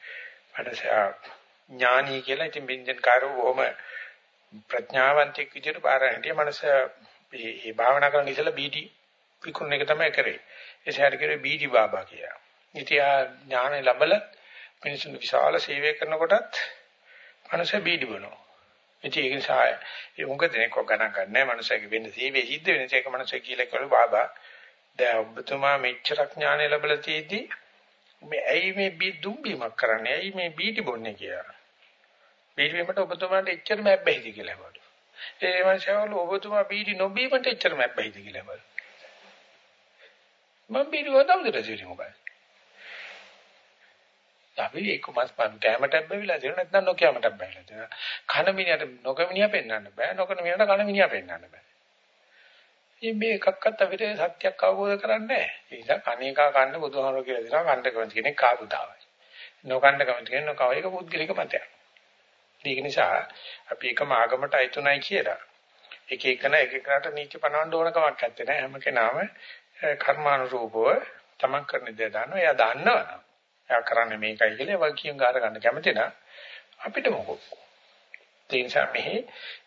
Speaker 1: මනසා ඥානී කියලා ඉතින් බින්දෙන් කාරෝ බොහොම ප්‍රඥාවන්තෙක් විදිහට පාර හිටිය මනස මේ භාවනා කරන ඉතලා බීටි විකුණන එක තමයි කරේ. ඒ සෑහට කරේ බීටි බාබා කියලා. ඉතින් ආ ඥානෙ ලැබල මිනිසුන් විශාල සේවය කරනකොටත් මනුෂ්‍ය බීඩි බොනවා. ඉතින් ඒක නිසා ඒ උඟ දෙනෙක් ගණන් ගන්නෑ මනුෂ්‍යගේ වෙන්න සේවය සිද්ධ වෙන එක මනුෂ්‍ය කියලා කියවල බාබා දැන් ඔබතුමා මෙච්චර ඥානෙ ලැබලා තියෙද්දි මේ ඇයි මේ බී දුම්බීමක් කරන්නේ? ඇයි මේ බීටි බොන්නේ කියලා. බීටි වීමට ඔබතුමාට එච්චර මැබ්බැහිද කියලා බලන්න. ඒ මනුෂ්‍යවල ඔබතුමා බීටි නොබීමට එච්චර මැබ්බැහිද කියලා බලන්න. මම බීටි වදම්ද රජිරි මොකද? අපි ඒක මස් කැමටක් බැවිලා තියෙන නැත්නම් නොකැමටක් බැවිලා තියෙන. කන මිනිහට නොකමිනියා පෙන්වන්න බෑ. නොකන මිනිහට කන මිනිහා පෙන්වන්න බෑ. ඉතින් මේ එකක්වත් අපිට සත්‍යයක් අවබෝධ කරන්නේ නැහැ. ඒ නිසා කණේකා කන්න බුදුහාමර කියලා දෙනවා කණ්ඩ කමති කෙනෙක් කාපුතාවයි. නොකණ්ඩ කමති කෙනෙක් නොකව ඒක පුද්ගලික මතයක්. ඒක නිසා අපි එකම ආගමට අයිතුණයි කියලා. එක එකන එක එකකට නීති පනවන්න ඕන කමක් නැත්තේ නෑ. හැම කෙනාම කර්මානුරූපව තමන් කරන දේ දන්නවා. එයා දන්නවනම් එයා කරන්නේ මේකයි කියලා වගකීම් ගාර ගන්න කැමති නම් අපිට මොකෝ. ඒ නිසා මෙහි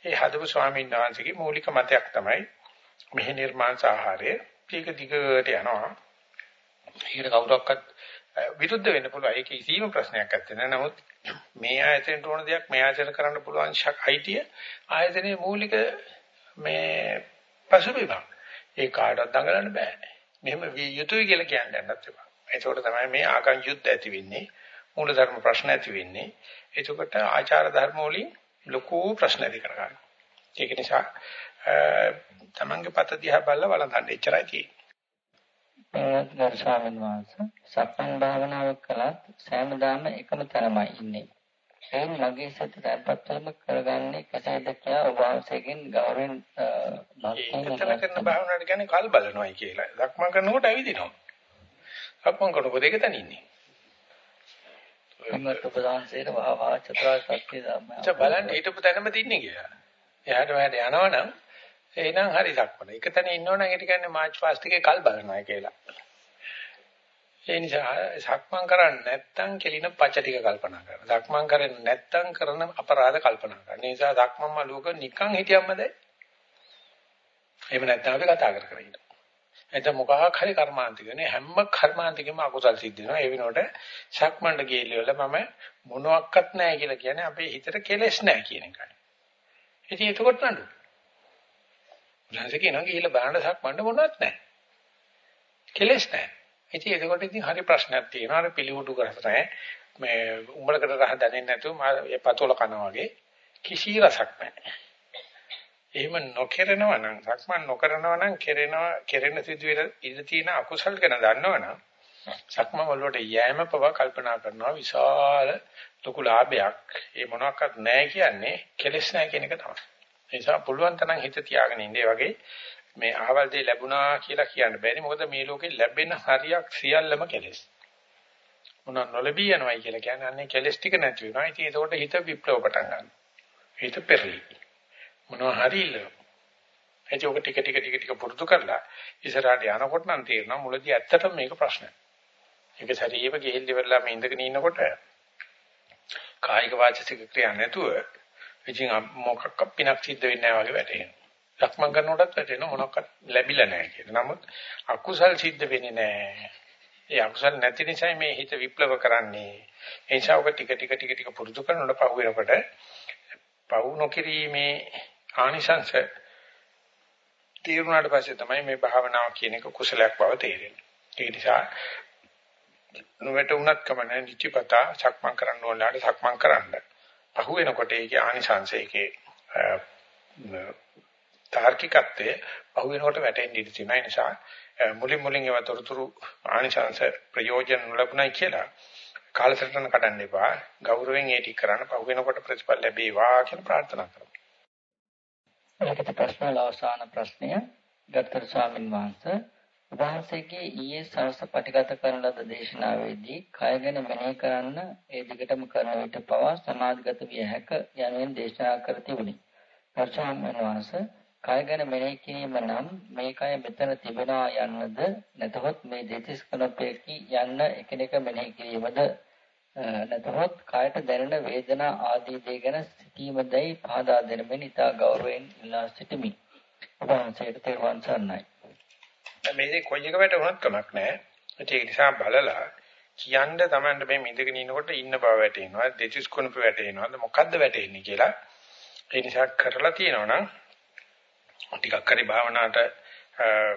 Speaker 1: ඒ හදපු ස්වාමීන් වහන්සේගේ මූලික මතයක් තමයි මෙහි නිර්මාංශ ආහාරය ටික දිගට යනවා. ඒකට කවුරක්වත් විරුද්ධ වෙන්න පුළුවන්. ඒක කිසිම ප්‍රශ්නයක් නැත්තේ. නමුත් මේ ආයතනට ඕන දෙයක් මේ ආයතන කරන්න පුළුවන් ශක්තිය ආයතනයේ මූලික මේ පසුබිම. ඒ කාටවත් දඟලන්න බෑ. මෙහෙම විය යුතුයි කියලා කියන්න යන්නත් එපා. ඒකෝට තමයි මේ ආගම් යුද්ධ ඇති වෙන්නේ. මූලධර්ම ප්‍රශ්න ඇති වෙන්නේ. එතකොට ආචාර ධර්ම වලින් ලොකු ප්‍රශ්න ඇති කරගන්නවා. ඒක නිසා තමන්ගේ පත දිහා බලලා වළඳන්න එච්චරයි තියෙන්නේ.
Speaker 2: ගරු ස්වාමීන් වහන්සේ සක්මන් භාවනාව කළත් සෑමදාම එකම තරමයි ඉන්නේ. එයින් මගේ සිත දැන්පත්වම කරගන්නේ කෙසේද කියලා ඔබ වහන්සේගෙන් ගෞරවයෙන්
Speaker 1: භක්තියෙන් කරන භාවනාවට කියන්නේ කල් බලනවායි කියලා. සක්මන් කරනකොට ඇවිදිනවා. සක්මන් කරනකොට ඒක තන ඉන්නේ.
Speaker 2: එමත් ඔබ වහන්සේට වහ වහ චතුරාර්ය සත්‍ය ධර්මය.
Speaker 1: බලන්න හිටපු තැනම තින්නේ කියලා. එයාට වැඩ යනවනම් එහෙනම් හරි සක්මන. එක තැන ඉන්නවනම් ඒකට කියන්නේ මාර්ච් පාස්ට් එකේ කල් බලනවා කියලා. ඒ නිසා සක්මන් කරන්නේ නැත්නම් කෙලින පච ටික කල්පනා කරනවා. සක්මන් කරන්නේ නැත්නම් කරන අපරාධ කල්පනා කරනවා. ඒ නිසා සක්මන් මලුවක නිකන් හිටියම්මද? එහෙම නැත්නම් අපි කතා කර කර ඉන්නවා. එතන මොකක් හරි කර්මාන්තිකනේ හැම කර්මාන්තිකෙම අකුසල් සිද්ධ වෙනවා. ඒ වෙනකොට සක්මන්ඩ ගිහිල්ලා මම මොනවත් නැහැ කියලා කියන්නේ අපේ හිතට කෙලෙස් නැහැ කියන එකයි. ඉතින් එතකොට නඩු. උන්වහන්සේ කියනවා ගිහිල්ලා බලන්න සක්මන්ඩ මොනවත් නැහැ. කෙලෙස් නැහැ. ඉතින් එතකොට ඉතින් හරි ප්‍රශ්නයක් තියෙනවා. අර පිළිවුඩු කරන්නේ මේ උඹලකට රහ දැනෙන්නේ නැතුව මේ පතෝල කනවා වගේ කිසි රසක් නැහැ. එහෙම නොකරනවා නම් සක්මන් නොකරනවා නම් කෙරෙනවා කෙරෙන සිදුවෙන ඉඳ තියෙන අකුසල් ගැන දන්නවනම් සක්මන් වලට යෑම පව කල්පනා කරනවා විශාල ලොකු ලාභයක්. ඒ මොනවාක්වත් නැහැ කියන්නේ කෙලෙස් නැහැ කියන එක තමයි. ඒ නිසා පුළුවන් තරම් හිත තියාගෙන ඉන්න වගේ මේ ආවල් දෙය ලැබුණා කියලා කියන්න බෑනේ. මොකද මේ ලෝකේ ලැබෙන හරියක් සියල්ලම කෙලෙස්. මොනවා නොලැබී යනවායි කියලා කියන්නේ අන්නේ කෙලෙස් ටික නැති වෙනවා. ඉතින් ඒකෝට හිත විප්ලව පටන් ගන්නවා. හිත පෙරලි. මොනවා හරි ඉල්ලනවා. ඒක ටික ටික ටික ටික පුරුදු කරලා ඉස්සරහට යනකොට නම් තේරෙනවා මුලදී ඇත්තටම මේක ප්‍රශ්නයක්. ඒක ශරීරෙම ගෙහිල්ල ඉවරලා මේ ඉඳගෙන ඉන්නකොට කායික වාචික ක්‍රියා නැතුව ඉතින් මොකක්ක පිනක් සිද්ධ වෙන්නේ නැහැ වගේ වැටෙනවා. ලක්මන් කරනකොටත් වැටෙනවා මොනක්වත් ලැබිලා නැහැ කියලා. නමුත් අකුසල් සිද්ධ වෙන්නේ නැහැ. ඒ අකුසල් නැති නිසා මේ හිත විප්ලව කරන්නේ. ඒ නිසා ඔක ටික ටික ටික ටික පුරුදු කරනකොට පහු වෙනකොට පවු නොකිරීමේ ආනිසංශ තීරුණාට පස්සේ තමයි මේ භාවනාව කියන එක කුසලයක් බව තේරෙන්නේ. ඒ නිසා නොවැටුණත් කමන්නේ නිතිපතා සක්මන් කරන්න ඕනලාට සක්මන් කරන්න. පහු වෙනකොට ඒකේ ආනිසංශ ඒකේ තාර්කිකත්වයේ පහු වෙනකොට වැටෙන්න ඉඩ තියෙනවා. ඒ නිසා මුලින් මුලින් ඒවා තොරතුරු ආනිසංශ ප්‍රයෝජන ලැබුණයි කියලා කාලසටහන කඩන්න එපා. ගෞරවයෙන් ඒ ටික කරන්න පහු වෙනකොට ප්‍රතිඵල ලැබේවා කියලා ප්‍රාර්ථනා කරමු.
Speaker 2: ඒකට ප්‍රශ්න වල අවසාන ප්‍රශ්නය ගත්තර ස්වාමින් වහන්සේ වහන්සේගේ ඊයේ සවස පටිගත කරන ලද දේශනාවේදී කය ගැන මෙනෙහි කරන්න ඒ දිගටම කරන විට පවා සමාධිගත විය හැක යනුවෙන් දේශනා කර තිබුණි. ස්වාමීන් වහන්සේ කය ගැන මෙනෙහි කිරීම නම් මේ කය මෙතන තිබෙනවා යන්නද නැතහොත් මේ දෙතිස් කනපේකි යන්න එකිනෙක මෙනෙහි කිරීමද නැතහොත් කායට දැනෙන වේදනා ආදී දේ ගැන සිටීමදයි පහදා දෙනමින් ඉතා ගෞරවයෙන් ඉල්ලා සිටිමි. ඔබ වහන්සේට තෙරුවන් සරණයි.
Speaker 1: මේ කොයි එක වැටුණත් කමක් නැහැ. ඒක නිසා බලලා කියන්න Tamanට මේ මිදගෙන ඉනකොට ඉන්න බව වැටෙනවා. දෙතිස් කුණප වැටෙනවාද මොකද්ද වැටෙන්නේ කියලා. ඒ නිසා කරලා තියෙනවා නම් ටිකක් හරි භාවනාවට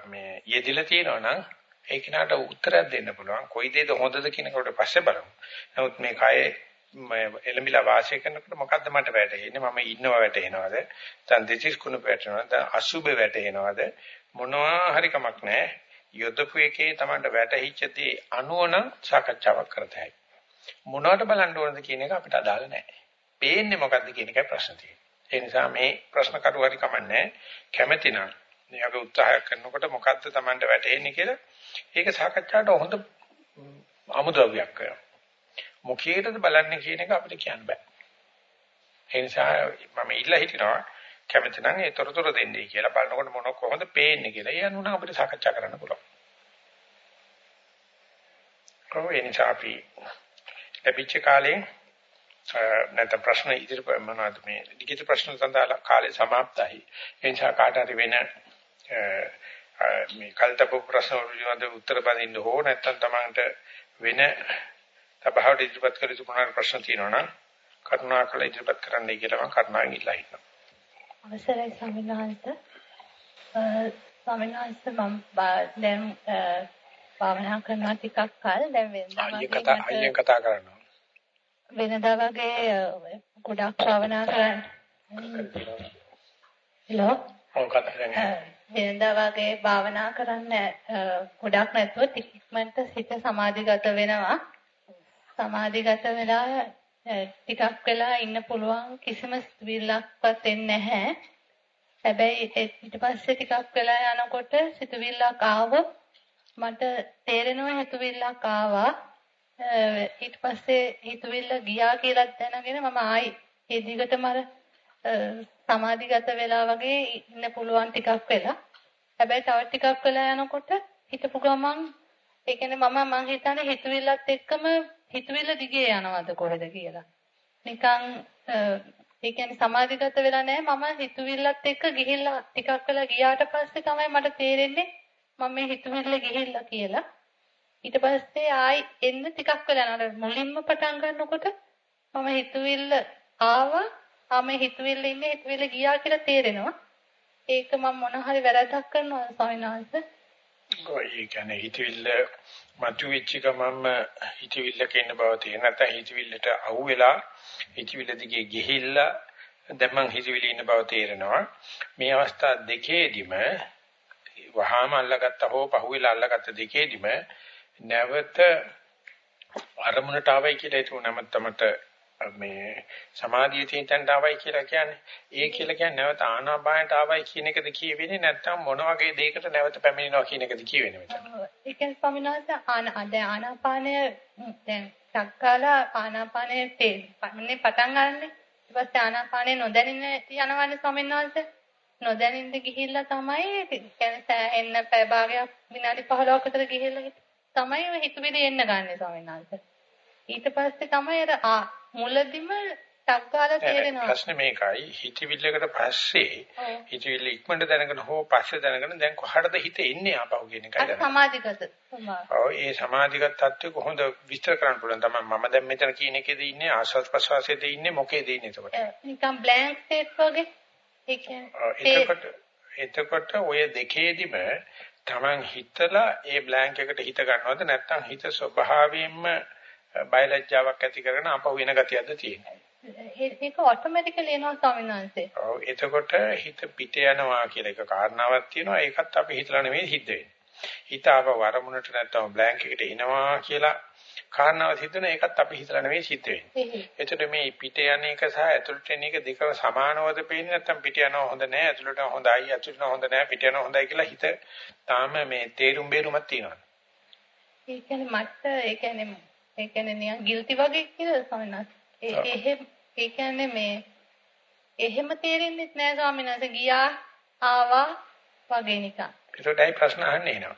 Speaker 1: මේ යෙදිලා තියෙනවා නම් ඒ කෙනාට උත්තරයක් දෙන්න පුළුවන්. කොයි දෙයද හොඳද කියන කොට පස්සේ බලමු. නමුත් මේ කයේ එළඹිලා වාසය කරනකොට මොකද්ද මට වැටහෙන්නේ? මම ඉන්නව වැටෙනවද? දැන් දෙචිස් කුණ වැටෙනවද? අසුබ වැටෙනවද? මොනවා හරි කමක් නැහැ. යොදපු එකේ Tamanට වැටහිච්ච දේ අනුවන සාකච්ඡාවක් කරතයි. මොනවට බලන්න ඕනද කියන එක අපිට අදාළ නැහැ. පේන්නේ මොකද්ද කියන එකයි ප්‍රශ්න තියෙන්නේ. ඒ නිසා මේ ප්‍රශ්න කරු හරි කමන්නේ කැමැති නම් මේක උත්සාහ කරනකොට මොකද්ද Tamanට වැටෙන්නේ කියලා ඒක සාකච්ඡාට හොඳ අමුද්‍රව්‍යයක් කරනවා. මොකේද බලන්නේ කියන එක අපිට කියන්න බෑ. ඒ නිසා මම ඉල්ලා හිටිනවා කැමති නම් ඒ තොරතුරු දෙන්නයි කියලා බලනකොට මොන කොහොමද පේන්නේ කියලා. ඒ අනුව අපිට සාකච්ඡා කරන්න පුළුවන්. ඔව් ඒ නිසා අපි ලැබිච්ච කාලේ නැත්නම් ප්‍රශ්න ඉදිරියට මොනවද මේ ලිඛිත ප්‍රශ්න සඳහා කාලය સમાප්තයි. ඒ නිසා කාට හරි වෙන මේ කල්තපු ප්‍රශ්න වලට උත්තර බඳින්න හෝ නැත්නම් තමන්ට වෙන තබහවට ඉදිරිපත් කළ යුතු මොනවා ප්‍රශ්න තියෙනවා නම් කරුණාකර ඉදිරිපත් කරන්නයි කියලා මම කරුණාවෙන් ඉල්ලා හිටිනවා.
Speaker 3: අවසරයි ස්වාමීන් වහන්සේ. ස්වාමීන් වහන්සේ මම දැන් භාවනා කරනවා ටිකක් කල් දැන් වෙනදා
Speaker 1: වගේ කතා අයියෙන් කතා කරනවා.
Speaker 3: වෙනදා වගේ ගොඩක් භාවනා කරන්න. හෙලෝ.
Speaker 1: ඔව්.
Speaker 3: වෙනදා වගේ භාවනා කරන්න ගොඩක් නැතුව ටිකක්මන්ට සිත සමාධිගත වෙනවා. සමාධිගත වෙලා ටිකක් වෙලා ඉන්න පුළුවන් කිසිම සිතුවිල්ලක්වත් එන්නේ නැහැ. හැබැයි ඊට පස්සේ ටිකක් වෙලා යනකොට සිතුවිල්ලක් ආවොත් මට තේරෙනවා හිතුවිල්ලක් ආවා. ඊට පස්සේ හිතුවිල්ල ගියා කියලා දැනගෙන මම ආයි ඒ දිගටම අර සමාධිගත වෙලා වගේ ඉන්න පුළුවන් ටිකක් වෙලා. හැබැයි තව ටිකක් වෙලා යනකොට හිතපු ගමන් ඒ කියන්නේ මම මං හිතන්නේ හිතුවිල්ලත් එක්කම හිතවිල්ල දිගේ යනවද කොහෙද කියලා. නිකන් ඒ කියන්නේ සමාධිගත වෙලා නැහැ මම හිතවිල්ලත් එක්ක ගිහිල්ලා ටිකක් වෙලා ගියාට පස්සේ තමයි මට තේරෙන්නේ මම මේ හිතවිල්ල ගිහිල්ලා කියලා. ඊට පස්සේ ආයි එන්න ටිකක් වෙලා යනවා. මුලින්ම පටන් ගන්නකොට මම හිතවිල්ල ආවා ආ මේ හිතවිල්ල ඉන්නේ හිතවිල්ල ගියා කියලා තේරෙනවා. ඒක මම මොන හරි වැරද්දක් කරනවා ස්වාමීන් වහන්සේ.
Speaker 1: ඒ කියන්නේ හිතවිල්ල මතුවෙච්ච ගමන්ම හිතවිල්ලක ඉන්න බව තේරෙන නැත්නම් හිතවිල්ලට අහු වෙලා හිතවිල්ල දිගේ ගිහිල්ලා දැන් මං හිතවිලි ඉන්න බව තේරෙනවා මේ අවස්ථා දෙකේදීම වහාම අල්ලගත්ත හෝ පහුවෙලා අල්ලගත්ත දෙකේදීම නැවත අරමුණට ආවයි කියලා හිතුව නැමතමට මේ සමාධිය තියෙනට ආවයි කියලා කියන්නේ ඒ කියලා කියන්නේ නැවත ආනාපානට ආවයි කියන එකද කියවෙන්නේ නැත්නම් මොන වගේ දෙයකට නැවත පැමිණෙනවා කියන එකද කියවෙන්නේ මෙතන.
Speaker 3: ඒ කියන්නේ ස්වාමීන් වහන්සේ ආන දැන් ආනාපානය දැන් සක්කාලා ආනාපානයේ තේන්නේ පටන් ගන්නනේ. ඊට පස්සේ ආනාපානය නොදැනෙන යනවනේ ස්වාමීන් වහන්සේ. නොදැනින්ද ගිහිල්ලා තමයි කියන්නේ සෑහෙන්න පැය භාගයක් විනාඩි 15ක විතර ගිහිල්ලා තමයි හිතුවේ එන්න ගන්න ස්වාමීන් වහන්සේ. ඊට පස්සේ තමයි අර මුලදිම ටග්ගාලා තේරෙනවා.
Speaker 1: ප්‍රශ්නේ මේකයි හිතවිල්ලකට පස්සේ හිතවිල්ල ඉක්මනට දැනගෙන හෝ පස්සේ දැනගෙන දැන් කොහටද හිත එන්නේ ආපහු කියන එකයි
Speaker 3: දැනගන්න. සමාධිගත.
Speaker 1: ඔව් ඒ සමාධිගත තත්ත්වය කොහොමද විස්තර කරන්න පුළුවන් තමයි මම දැන් මෙතන කියන එකේද ඉන්නේ ආස්වාද ප්‍රසවාසයේද ඉන්නේ මොකේද ඉන්නේ එතකොට.
Speaker 3: නිකන් බ්ලැන්ක් ස්ටේට් වගේ. ඒ කියන්නේ
Speaker 1: එතකොට එතකොට ඔය දෙකේදිම Taman හිතලා ඒ බ්ලැන්ක් එකට හිත ගන්නවද නැත්නම් හිත ස්වභාවයෙන්ම බයලජ්ජාවක් ඇති කරගෙන අපහු වෙන ගතියක්ද තියෙන්නේ.
Speaker 3: ඒක ඔටෝමැටිකලි එනවා ස්වාමීන් වහන්සේ.
Speaker 1: ඔව් එතකොට හිත පිට යනවා කියලා එක කාරණාවක් තියෙනවා. ඒකත් අපි හිතලා නෙමෙයි සිද්ධ වෙන්නේ. හිත ආව වරමුණට නැත්තම් බ්ලැන්ක් එකට එනවා කියලා කාරණාවක් හිතන ඒකත් අපි හිතලා නෙමෙයි සිද්ධ වෙන්නේ. එතකොට මේ පිට යන එක සහ ඇතුළට එන එක දෙකම සමානවද පේන්නේ නැත්තම් පිට යනවා හොඳ නැහැ ඇතුළට හොඳයි ඇතුළට හොඳ නැහැ පිට යනවා හොඳයි කියලා හිත තාම මේ තේරුම් බේරුමක් තියෙනවා.
Speaker 3: ඒ කියන්නේ මට ඒ කියන්නේ ඒ කියන්නේ නිකන් ගිල්ටි වගේ කියලා ස්වාමීන් වහන්සේ. එහෙම ඒ කියන්නේ මේ එහෙම තේරෙන්නේ නැහැ ස්වාමීන් වහන්සේ ගියා ආවා වගේ නිකන්.
Speaker 1: ඒකටයි ප්‍රශ්න අහන්නේ එනවා.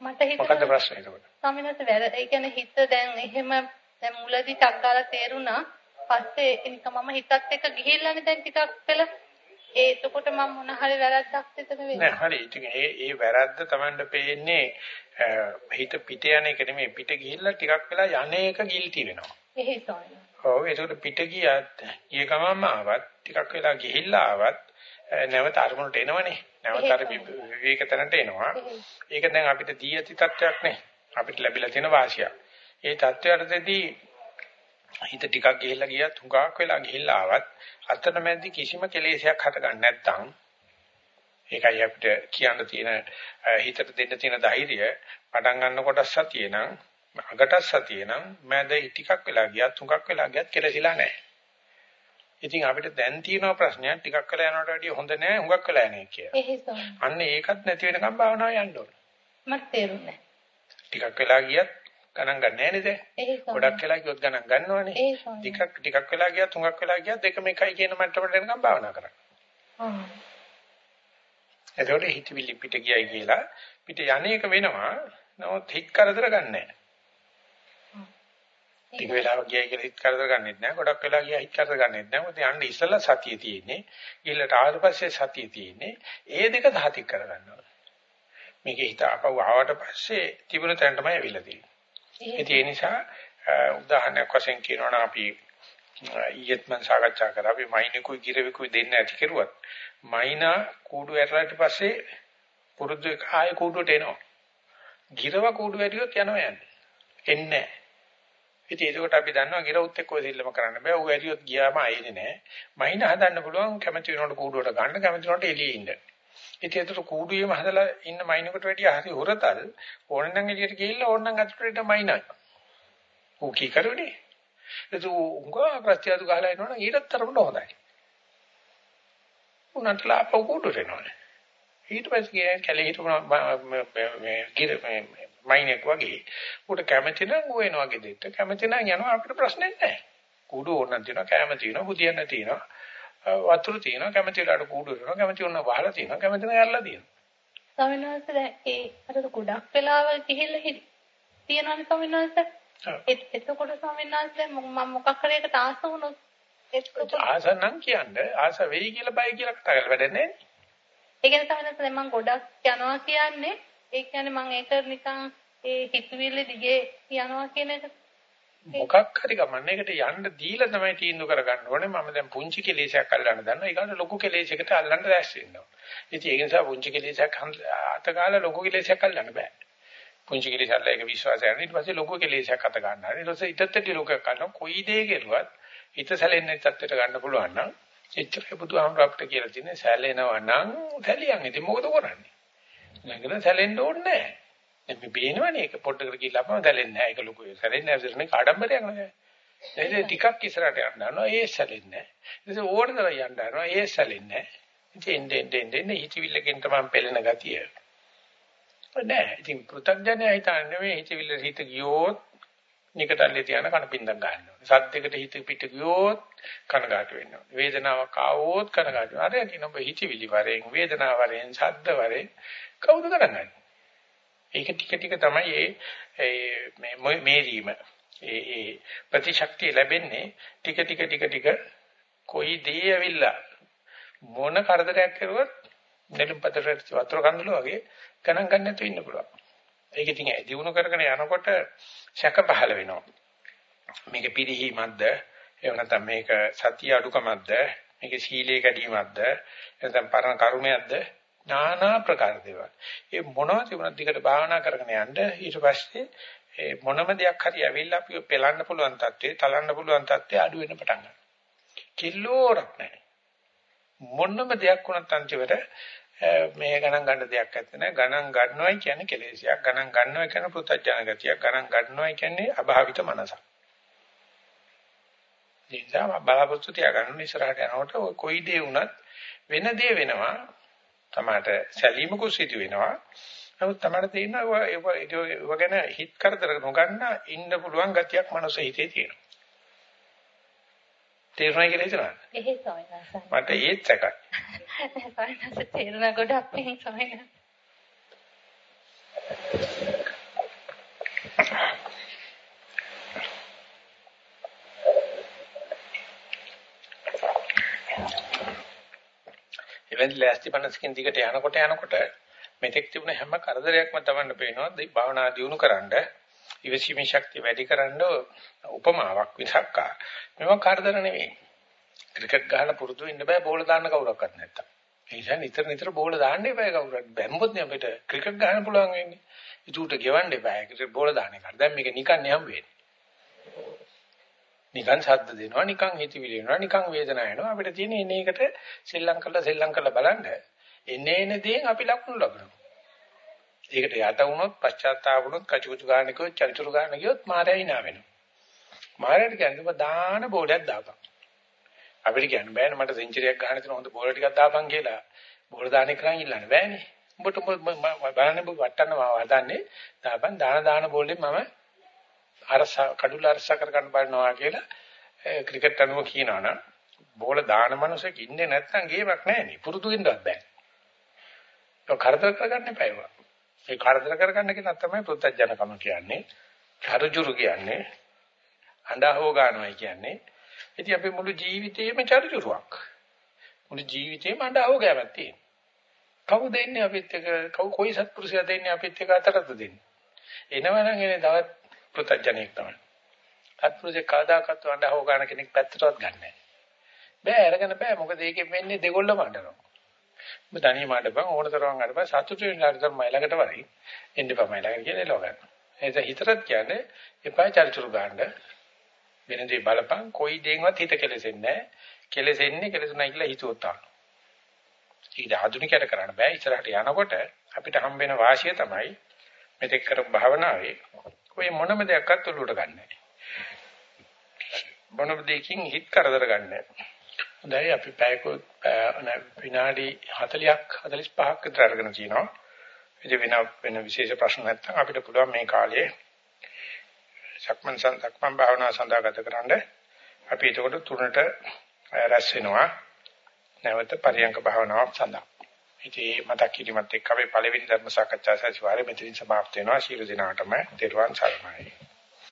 Speaker 3: මට හිතෙනවා
Speaker 1: මොකද්ද ප්‍රශ්නේ එතකොට?
Speaker 3: ස්වාමීන් වහන්සේ වැර ඒ කියන්නේ හිත දැන් එහෙම දැන් මුලදී ටක් ගාලා තේරුණා. පස්සේ නිකන් මම හිතත් එක්ක ගිහිල්ලානේ දැන් ටිකක් වෙලා ඒ එතකොට මම මොන හරි වැරද්දක් එතන වෙන්නේ.
Speaker 1: නෑ හරි. ඉතින් ඒ ඒ වැරද්ද Tamanට පේන්නේ හිත පිට යන එක නෙමෙයි පිට ගිහිල්ලා ටිකක් වෙලා යන්නේක ගිල්ටි වෙනවා.
Speaker 3: එහෙයි තමයි.
Speaker 1: ඔව් ඒකට පිට ගියත් ඊ ගමම ආවත් ටිකක් වෙලා ගිහිල්ලා ආවත් නැවත අරමුණට එනවනේ. නැවත අර විවේක තැනට එනවා. ඒක දැන් අපිට දී ඇති තත්වයක් නේ. අපිට ලැබිලා තියෙන වාසිය. ඒ තත්වයටදී හිත ටිකක් ගිහිල්ලා ගියත් හුඟක් වෙලා ගිහිල්ලා ආවත් අතරමැදි කිසිම කෙලෙසයක් හටගන්නේ නැත්නම් ඒකයි අපිට කියන්න තියෙන හිතට දෙන්න තියෙන ධෛර්යය පටන් ගන්නකොට සතිය නම් අගට සතිය නම් මැද ටිකක් වෙලා ගියත් තුඟක් වෙලා ගියත් කෙලසිලා නැහැ. ඉතින් අපිට දැන් තියෙන ප්‍රශ්නයක් ටිකක් වෙලා යනකොට වැඩිය හොඳ නැහැ හුඟක් වෙලා යන්නේ කියලා. අන්න ඒකත් නැති වෙනකම් භාවනාව යන්න ඕන.
Speaker 3: මට තේරුන්නේ
Speaker 1: ටිකක් වෙලා ගියත් ගණන් ගන්න නැහැ නේද? ගොඩක් වෙලා ගියොත් ගණන් ගන්නවනේ. ටිකක් ටිකක් වෙලා ගියත් තුඟක් වෙලා ගියත් දෙකම එකයි කියන මට්ටමට එනකම් භාවනා කරන්න. එතකොට හිතවිලි පිට ගියයි කියලා පිට යන්නේක වෙනවා. නමුත් හිත කරදර ගන්නෑ. ටික වෙලාවක් ගියයි කියලා හිත කරදර ගන්නෙත් නැහැ. ගොඩක් වෙලා ගියා හිත කරදර ගන්නෙත් නැහැ. මොකද යන්න ඉස්සෙල්ලා සතිය තියෙන්නේ. ඊළඟට ආවට පස්සේ සතිය තියෙන්නේ. ඒ දෙක දහතික් කරගන්නවා. මේකේ හිත අපව ආවට පස්සේ තිබුණ තැන තමයි ඇවිල්ලා තියෙන්නේ. ඒ නිසා උදාහරණයක් වශයෙන් කියනවා නම් අපි ඊයේත් මම සාකච්ඡා කරා අපි මයින්කුයි ගිරවිකුයි දෙන්න ඇති කෙරුවත් මයිනා කූඩු ඇරලාට පස්සේ පුරුදු එක ආයේ කූඩුවට එනවා. ගිරව කූඩු ඇරියොත් යනවා යන්නේ. එන්නේ නැහැ. ඉතින් ඒකට අපි දන්නවා ගිරවුත් එක්ක ඔය දෙල්ලම කරන්න බෑ. ඌ ඇරියොත් ගියාම ආයේ නැහැ. මයින හදන්න පුළුවන් කැමති වෙනකොට කූඩුවට ගන්න කැමති වෙනකොට එළියේ ඉන්න. ඉතින් ඒතර කූඩුවේම හදලා ඉන්න මයින්කට වැඩිය හරි හොරතල් ඕනනම් එළියට ගිහිල්ලා ඕනනම් අතුරට මයින්යි. ඌ කී කරුනේ? ඒක උංගා ප්‍රත්‍යadu ගහලා එනවනම් ඊටත් තරමට හොඳයි. උනන්ට ලාප කූඩුවට එනවනේ. ඊට පස්සේ කැලේ හිටපු මේ ගිර මයින්ෙක් වගේ උට කැමති නම් ඌ එනවා ගෙදෙට්ට කැමති නම් යනවා අපිට ප්‍රශ්නයක් නැහැ. කූඩු ඕනනම් තියෙනවා කැම තියෙනවා බුදියන්න තියෙනවා වතුර තියෙනවා කැමති වෙලාවට කූඩු වෙනවා කැමති වුණා වහලා තියෙනවා කැමති නම් යල්ලා තියෙනවා.
Speaker 3: ස්වාමීන් වහන්සේ දැන් ඒ අර ගොඩක් වෙලාව ගිහිල්ලා තියෙනවනේ ස්වාමීන් වහන්සේ. එතකොට ස්වාමීන් වහන්සේ මම මොකක් හරි එකට ආස වුණොත්
Speaker 1: ආස නම් කියන්නේ ආස වෙයි කියලා බය කියලා කතා කරලා වැඩක් නැහැ.
Speaker 3: ඒ කියන්නේ ස්වාමීන් වහන්සේ මම ගොඩක් යනවා කියන්නේ ඒ කියන්නේ මම ඒක නිකන් ඒ හිතවිල්ල දිගේ යනවා කියන එක.
Speaker 1: මොකක් හරි ගමන්නේ ඒකට යන්න දීලා තමයි තීන්දුව කරගන්න ඕනේ. මම දැන් පුංචි කෙලෙසයක් අල්ලන්න දන්නවා. ඒකට ලොකු කෙලෙසයකට අල්ලන්න දැස් වෙනවා. ඉතින් ඒ නිසා පුංචි කෙලෙසයක් අතගාලා ලොකු කෙලෙසයක් අල්ලන්න බෑ. පුංචි කෙලෙසක් ඒක විශ්වාසය යන ඊට පස්සේ ලොකු කෙලෙසයක් අත ගන්නවා ඊට පස්සේ ඊටත් ලොකයක් ගන්නවා කොයි දේ කෙරුවත් හිත සැලෙන්නේ තත්ත්වයට ගන්න පුළුවන් නම් එච්චරයි බුදුහාමුදුර අපිට කියලා තියෙන්නේ සැලෙනවා නම් සැලියන්. ඉතින් මොකද කරන්නේ? ළඟට සැලෙන්න ඕනේ නැහැ දැන් මේ පේනවනේ ඒක පොඩ්ඩකට ගිහිල්ලා අපම දැලෙන්නේ නැහැ. ඒක ලොකු සැලෙන්නේ නැහැ. ඒක ආඩම්බරයක් නෑ. ඒක ටිකක් ඉස්සරහට යන්න යනවා ඒ සැලෙන්නේ නැහැ. ඒක ඕන තරම් යන්න යනවා ඒ සැලෙන්නේ නැහැ. ඉතින් එන්න එන්න එන්න හිතවිල්ලකින් තමයි පෙළෙන ගතිය. නෑ. ඉතින් පෘථග්ජනය හිතන්නේ මේ හිතවිල්ල හිත ගියොත් නිකටල්ලේ තියන කනපින්දක් ගන්නවා. සද්දයකට හිත පිට ගියොත් කනගාටු වෙනවා. වේදනාවක් ආවොත් කනගාටු වෙනවා. අර කියන ඔබ හිතවිලි වරෙන් වේදනාව වරෙන් සද්ද වරෙන් කවුද කරන්නේ? ඒක ටික ටික තමයි මේ මේරීම ඒ ඒ ප්‍රතිශක්තිය ලැබෙන්නේ ටික ටික ටික ටික කොයි දේ ඇවිල්ලා මොන කරදරයක් කරුවත් නෙළුම්පතට වතුර කඳුළු වගේ ගණන් ගන්න නැතුව ඉන්න පුළුවන්. ඒක ඉතින් දිනු කරගෙන යනකොට සැක පහළ වෙනවා. මේක පිරිහීමක්ද එහෙම නැත්නම් මේක සතිය අඩුකමක්ද මේක සීලයේ කැඩීමක්ද නැත්නම් පරණ කර්මයක්ද নানা ප්‍රකාර දේවල්. ඒ මොනවා තිබුණත් දිගට භාවනා කරගෙන යන්න ඊට පස්සේ ඒ මොනම දෙයක් හරි ඇවිල්ලා අපිව පෙලන්න පුළුවන් තත්ත්වේ, තලන්න පුළුවන් තත්ත්වේ අඩු වෙන්න පටන් ගන්නවා. කිල්ලෝරක් නැහැ. මොනම දෙයක් වුණත් අන්තිමට Eh, මේ ගණන් ගන්න දෙයක් නැත්te නෑ. ගණන් ගන්නවයි කියන්නේ කෙලෙසියක්. ගණන් ගන්නවා කියන්නේ පුත්තජන ගතියක්. ගණන් ගන්නවයි කියන්නේ අභාවිත මනසක්. ඒ නිසා බලාපොරොත්තු තියාගන්න ඉස්සරහට යනකොට කොයි දේ වුණත් වෙන දේ වෙනවා තමාට සැලීමකුත් සිදු වෙනවා. නමුත් තමාට තේරෙනවා ඒව ගැන හිත කරදර නොගන්න ඉන්න පුළුවන් ගතියක් මනස හිතේ තියෙනවා. තේරුණා කියලා හිතනවා.
Speaker 3: එහෙයි සෝයනස.
Speaker 1: මට ඒත් සැකයි.
Speaker 3: සෝයනස තේරුණා ගොඩක් පින් සෝයනස.
Speaker 1: එවැනි ලෑස්ති මනසකින් දිගට යනකොට යනකොට මෙතෙක් තිබුණ හැම කරදරයක්ම තමන්න පේනවා භාවනා දියුණු කරන්න ඉවසීමේ ශක්තිය වැඩි කරන්න උපමාවක් විසක්කා මේවා කරදර නෙවෙයි. ක්‍රිකට් ගහලා පුරුදු වෙන්න බෑ බෝල දාන්න කවුරක්වත් නැත්තම්. ඒ නිසා නිතර නිතර බෝල දාන්න එපා කවුරුත් බැම්බොත් නේ අපිට ක්‍රිකට් ගහන්න පුළුවන් වෙන්නේ. ඒකට ගෙවන්න එපා ක්‍රිකට් බෝල දාන්න එක දැන් මේක නිකන් නේ හම්බ වෙන්නේ. නිකන් ශබ්ද දෙනවා නිකන් හිතවිලි වෙනවා නිකන් වේදනාව එනවා. අපිට තියෙන එන එකට සෙල්ලම් කරලා සෙල්ලම් කරලා බලන්න. එන්නේ එන දේෙන් අපි ලකුණු ලබනවා. ඒකට යට වුණොත් පශ්චාත්තාප වුණොත් කචුකුචු ගන්න කිව්වොත් චරිචුරු ගන්න කිව්වොත් මායя hina වෙනවා. මායයට කියන්නේ ඔබ දාන බෝලයක් දාපන්. අපිට කියන්න බෑනේ මට සෙන්චරියක් ගන්න තියෙන හොඳ බෝල ටිකක් දාපන් කියලා. බෝල දාන්නේ කරන් ඉල්ලන්න බෑනේ. උඹට බලන්න ඔබ වටන්න මාව හදන්නේ දාපන්. දාන දාන බෝලෙන් මම අරස කඩුල අරස කර ගන්න බලනවා කියලා ක්‍රිකට් අනුව කියනවනම් බෝල දාන මනුස්සයෙක් ඉන්නේ නැත්නම් ගේමක් නැහැ නේ පුරුදු වෙන්නවත් බෑ. ඒක කරදර කරගන්න එපා ඒවා. ඒ කරදර කරගන්න කෙනා තමයි පුත්තජනකම කියන්නේ. චරුජුරු කියන්නේ. අඬහව ගන්නවා කියන්නේ. ඉතින් අපි මුළු ජීවිතේම චරිචුරුවක්. මුළු ජීවිතේම අඬහව ගෑමක් තියෙනවා. කවුද දෙන්නේ අපිත් එක කවු කොයි සත්පුරුෂයා දෙන්නේ අපිත් එක අතරද දෙන්නේ. එනවනම් එනේ තවත් පෘතජනෙක් තමයි. සත්පුරුෂේ කාදාකත් අඬහව ගන්න කෙනෙක් පැත්තටවත් ගන්නෑ. බෑ අරගෙන බෑ මොකද ඒකෙන් වෙන්නේ දෙගොල්ලම අඬනවා. ඔබ තනියම අඬපන් ඕනතරම් අඬපන් සතුටු වෙන ළඟට මයි ළඟට වරි එන්න එපා මයි ළඟට කියලා එලව ගන්න. එතන හිතරත් කියන්නේ එපා චරිචුරු ගන්න. වෙන දේ බලපන් කොයි දෙයක්වත් හිත කෙලෙසෙන්නේ නැහැ. කෙලෙසෙන්නේ කෙලෙසුණයි කියලා හිතුවොත් තමයි. ඒක ආධුනිකයට කරන්න බෑ. ඉස්සරහට යනකොට අපිට හම්බ වෙන වාසිය තමයි මෙතෙක් කරපු භාවනාවේ ඔය මොනම දෙයක්වත් උඩට ගන්නෑ. මොනම දෙයකින් හිත කරදර ගන්නෑ. හොඳයි අපි පැයක විනාඩි 40ක් 45ක් විතර අරගෙන තිනවා. ඉතින් වෙන වෙන විශේෂ ප්‍රශ්න නැත්නම් අපිට පුළුවන් මේ කාලයේ සක්මන් සක්මන් භාවනාව සඳහා ගත කරන්න. අපි එතකොට තුනට රැස් වෙනවා. නැවත පරියංක භාවනාවක් සඳහා. ඉතින් මතක් කිරීමත් එක්ක අපි පළවෙනි ධර්ම සාකච්ඡා සැසිවාරය මෙතනින් සමාප්ත වෙනවා. ශීල දිනාටම තෙරුවන් සරණයි.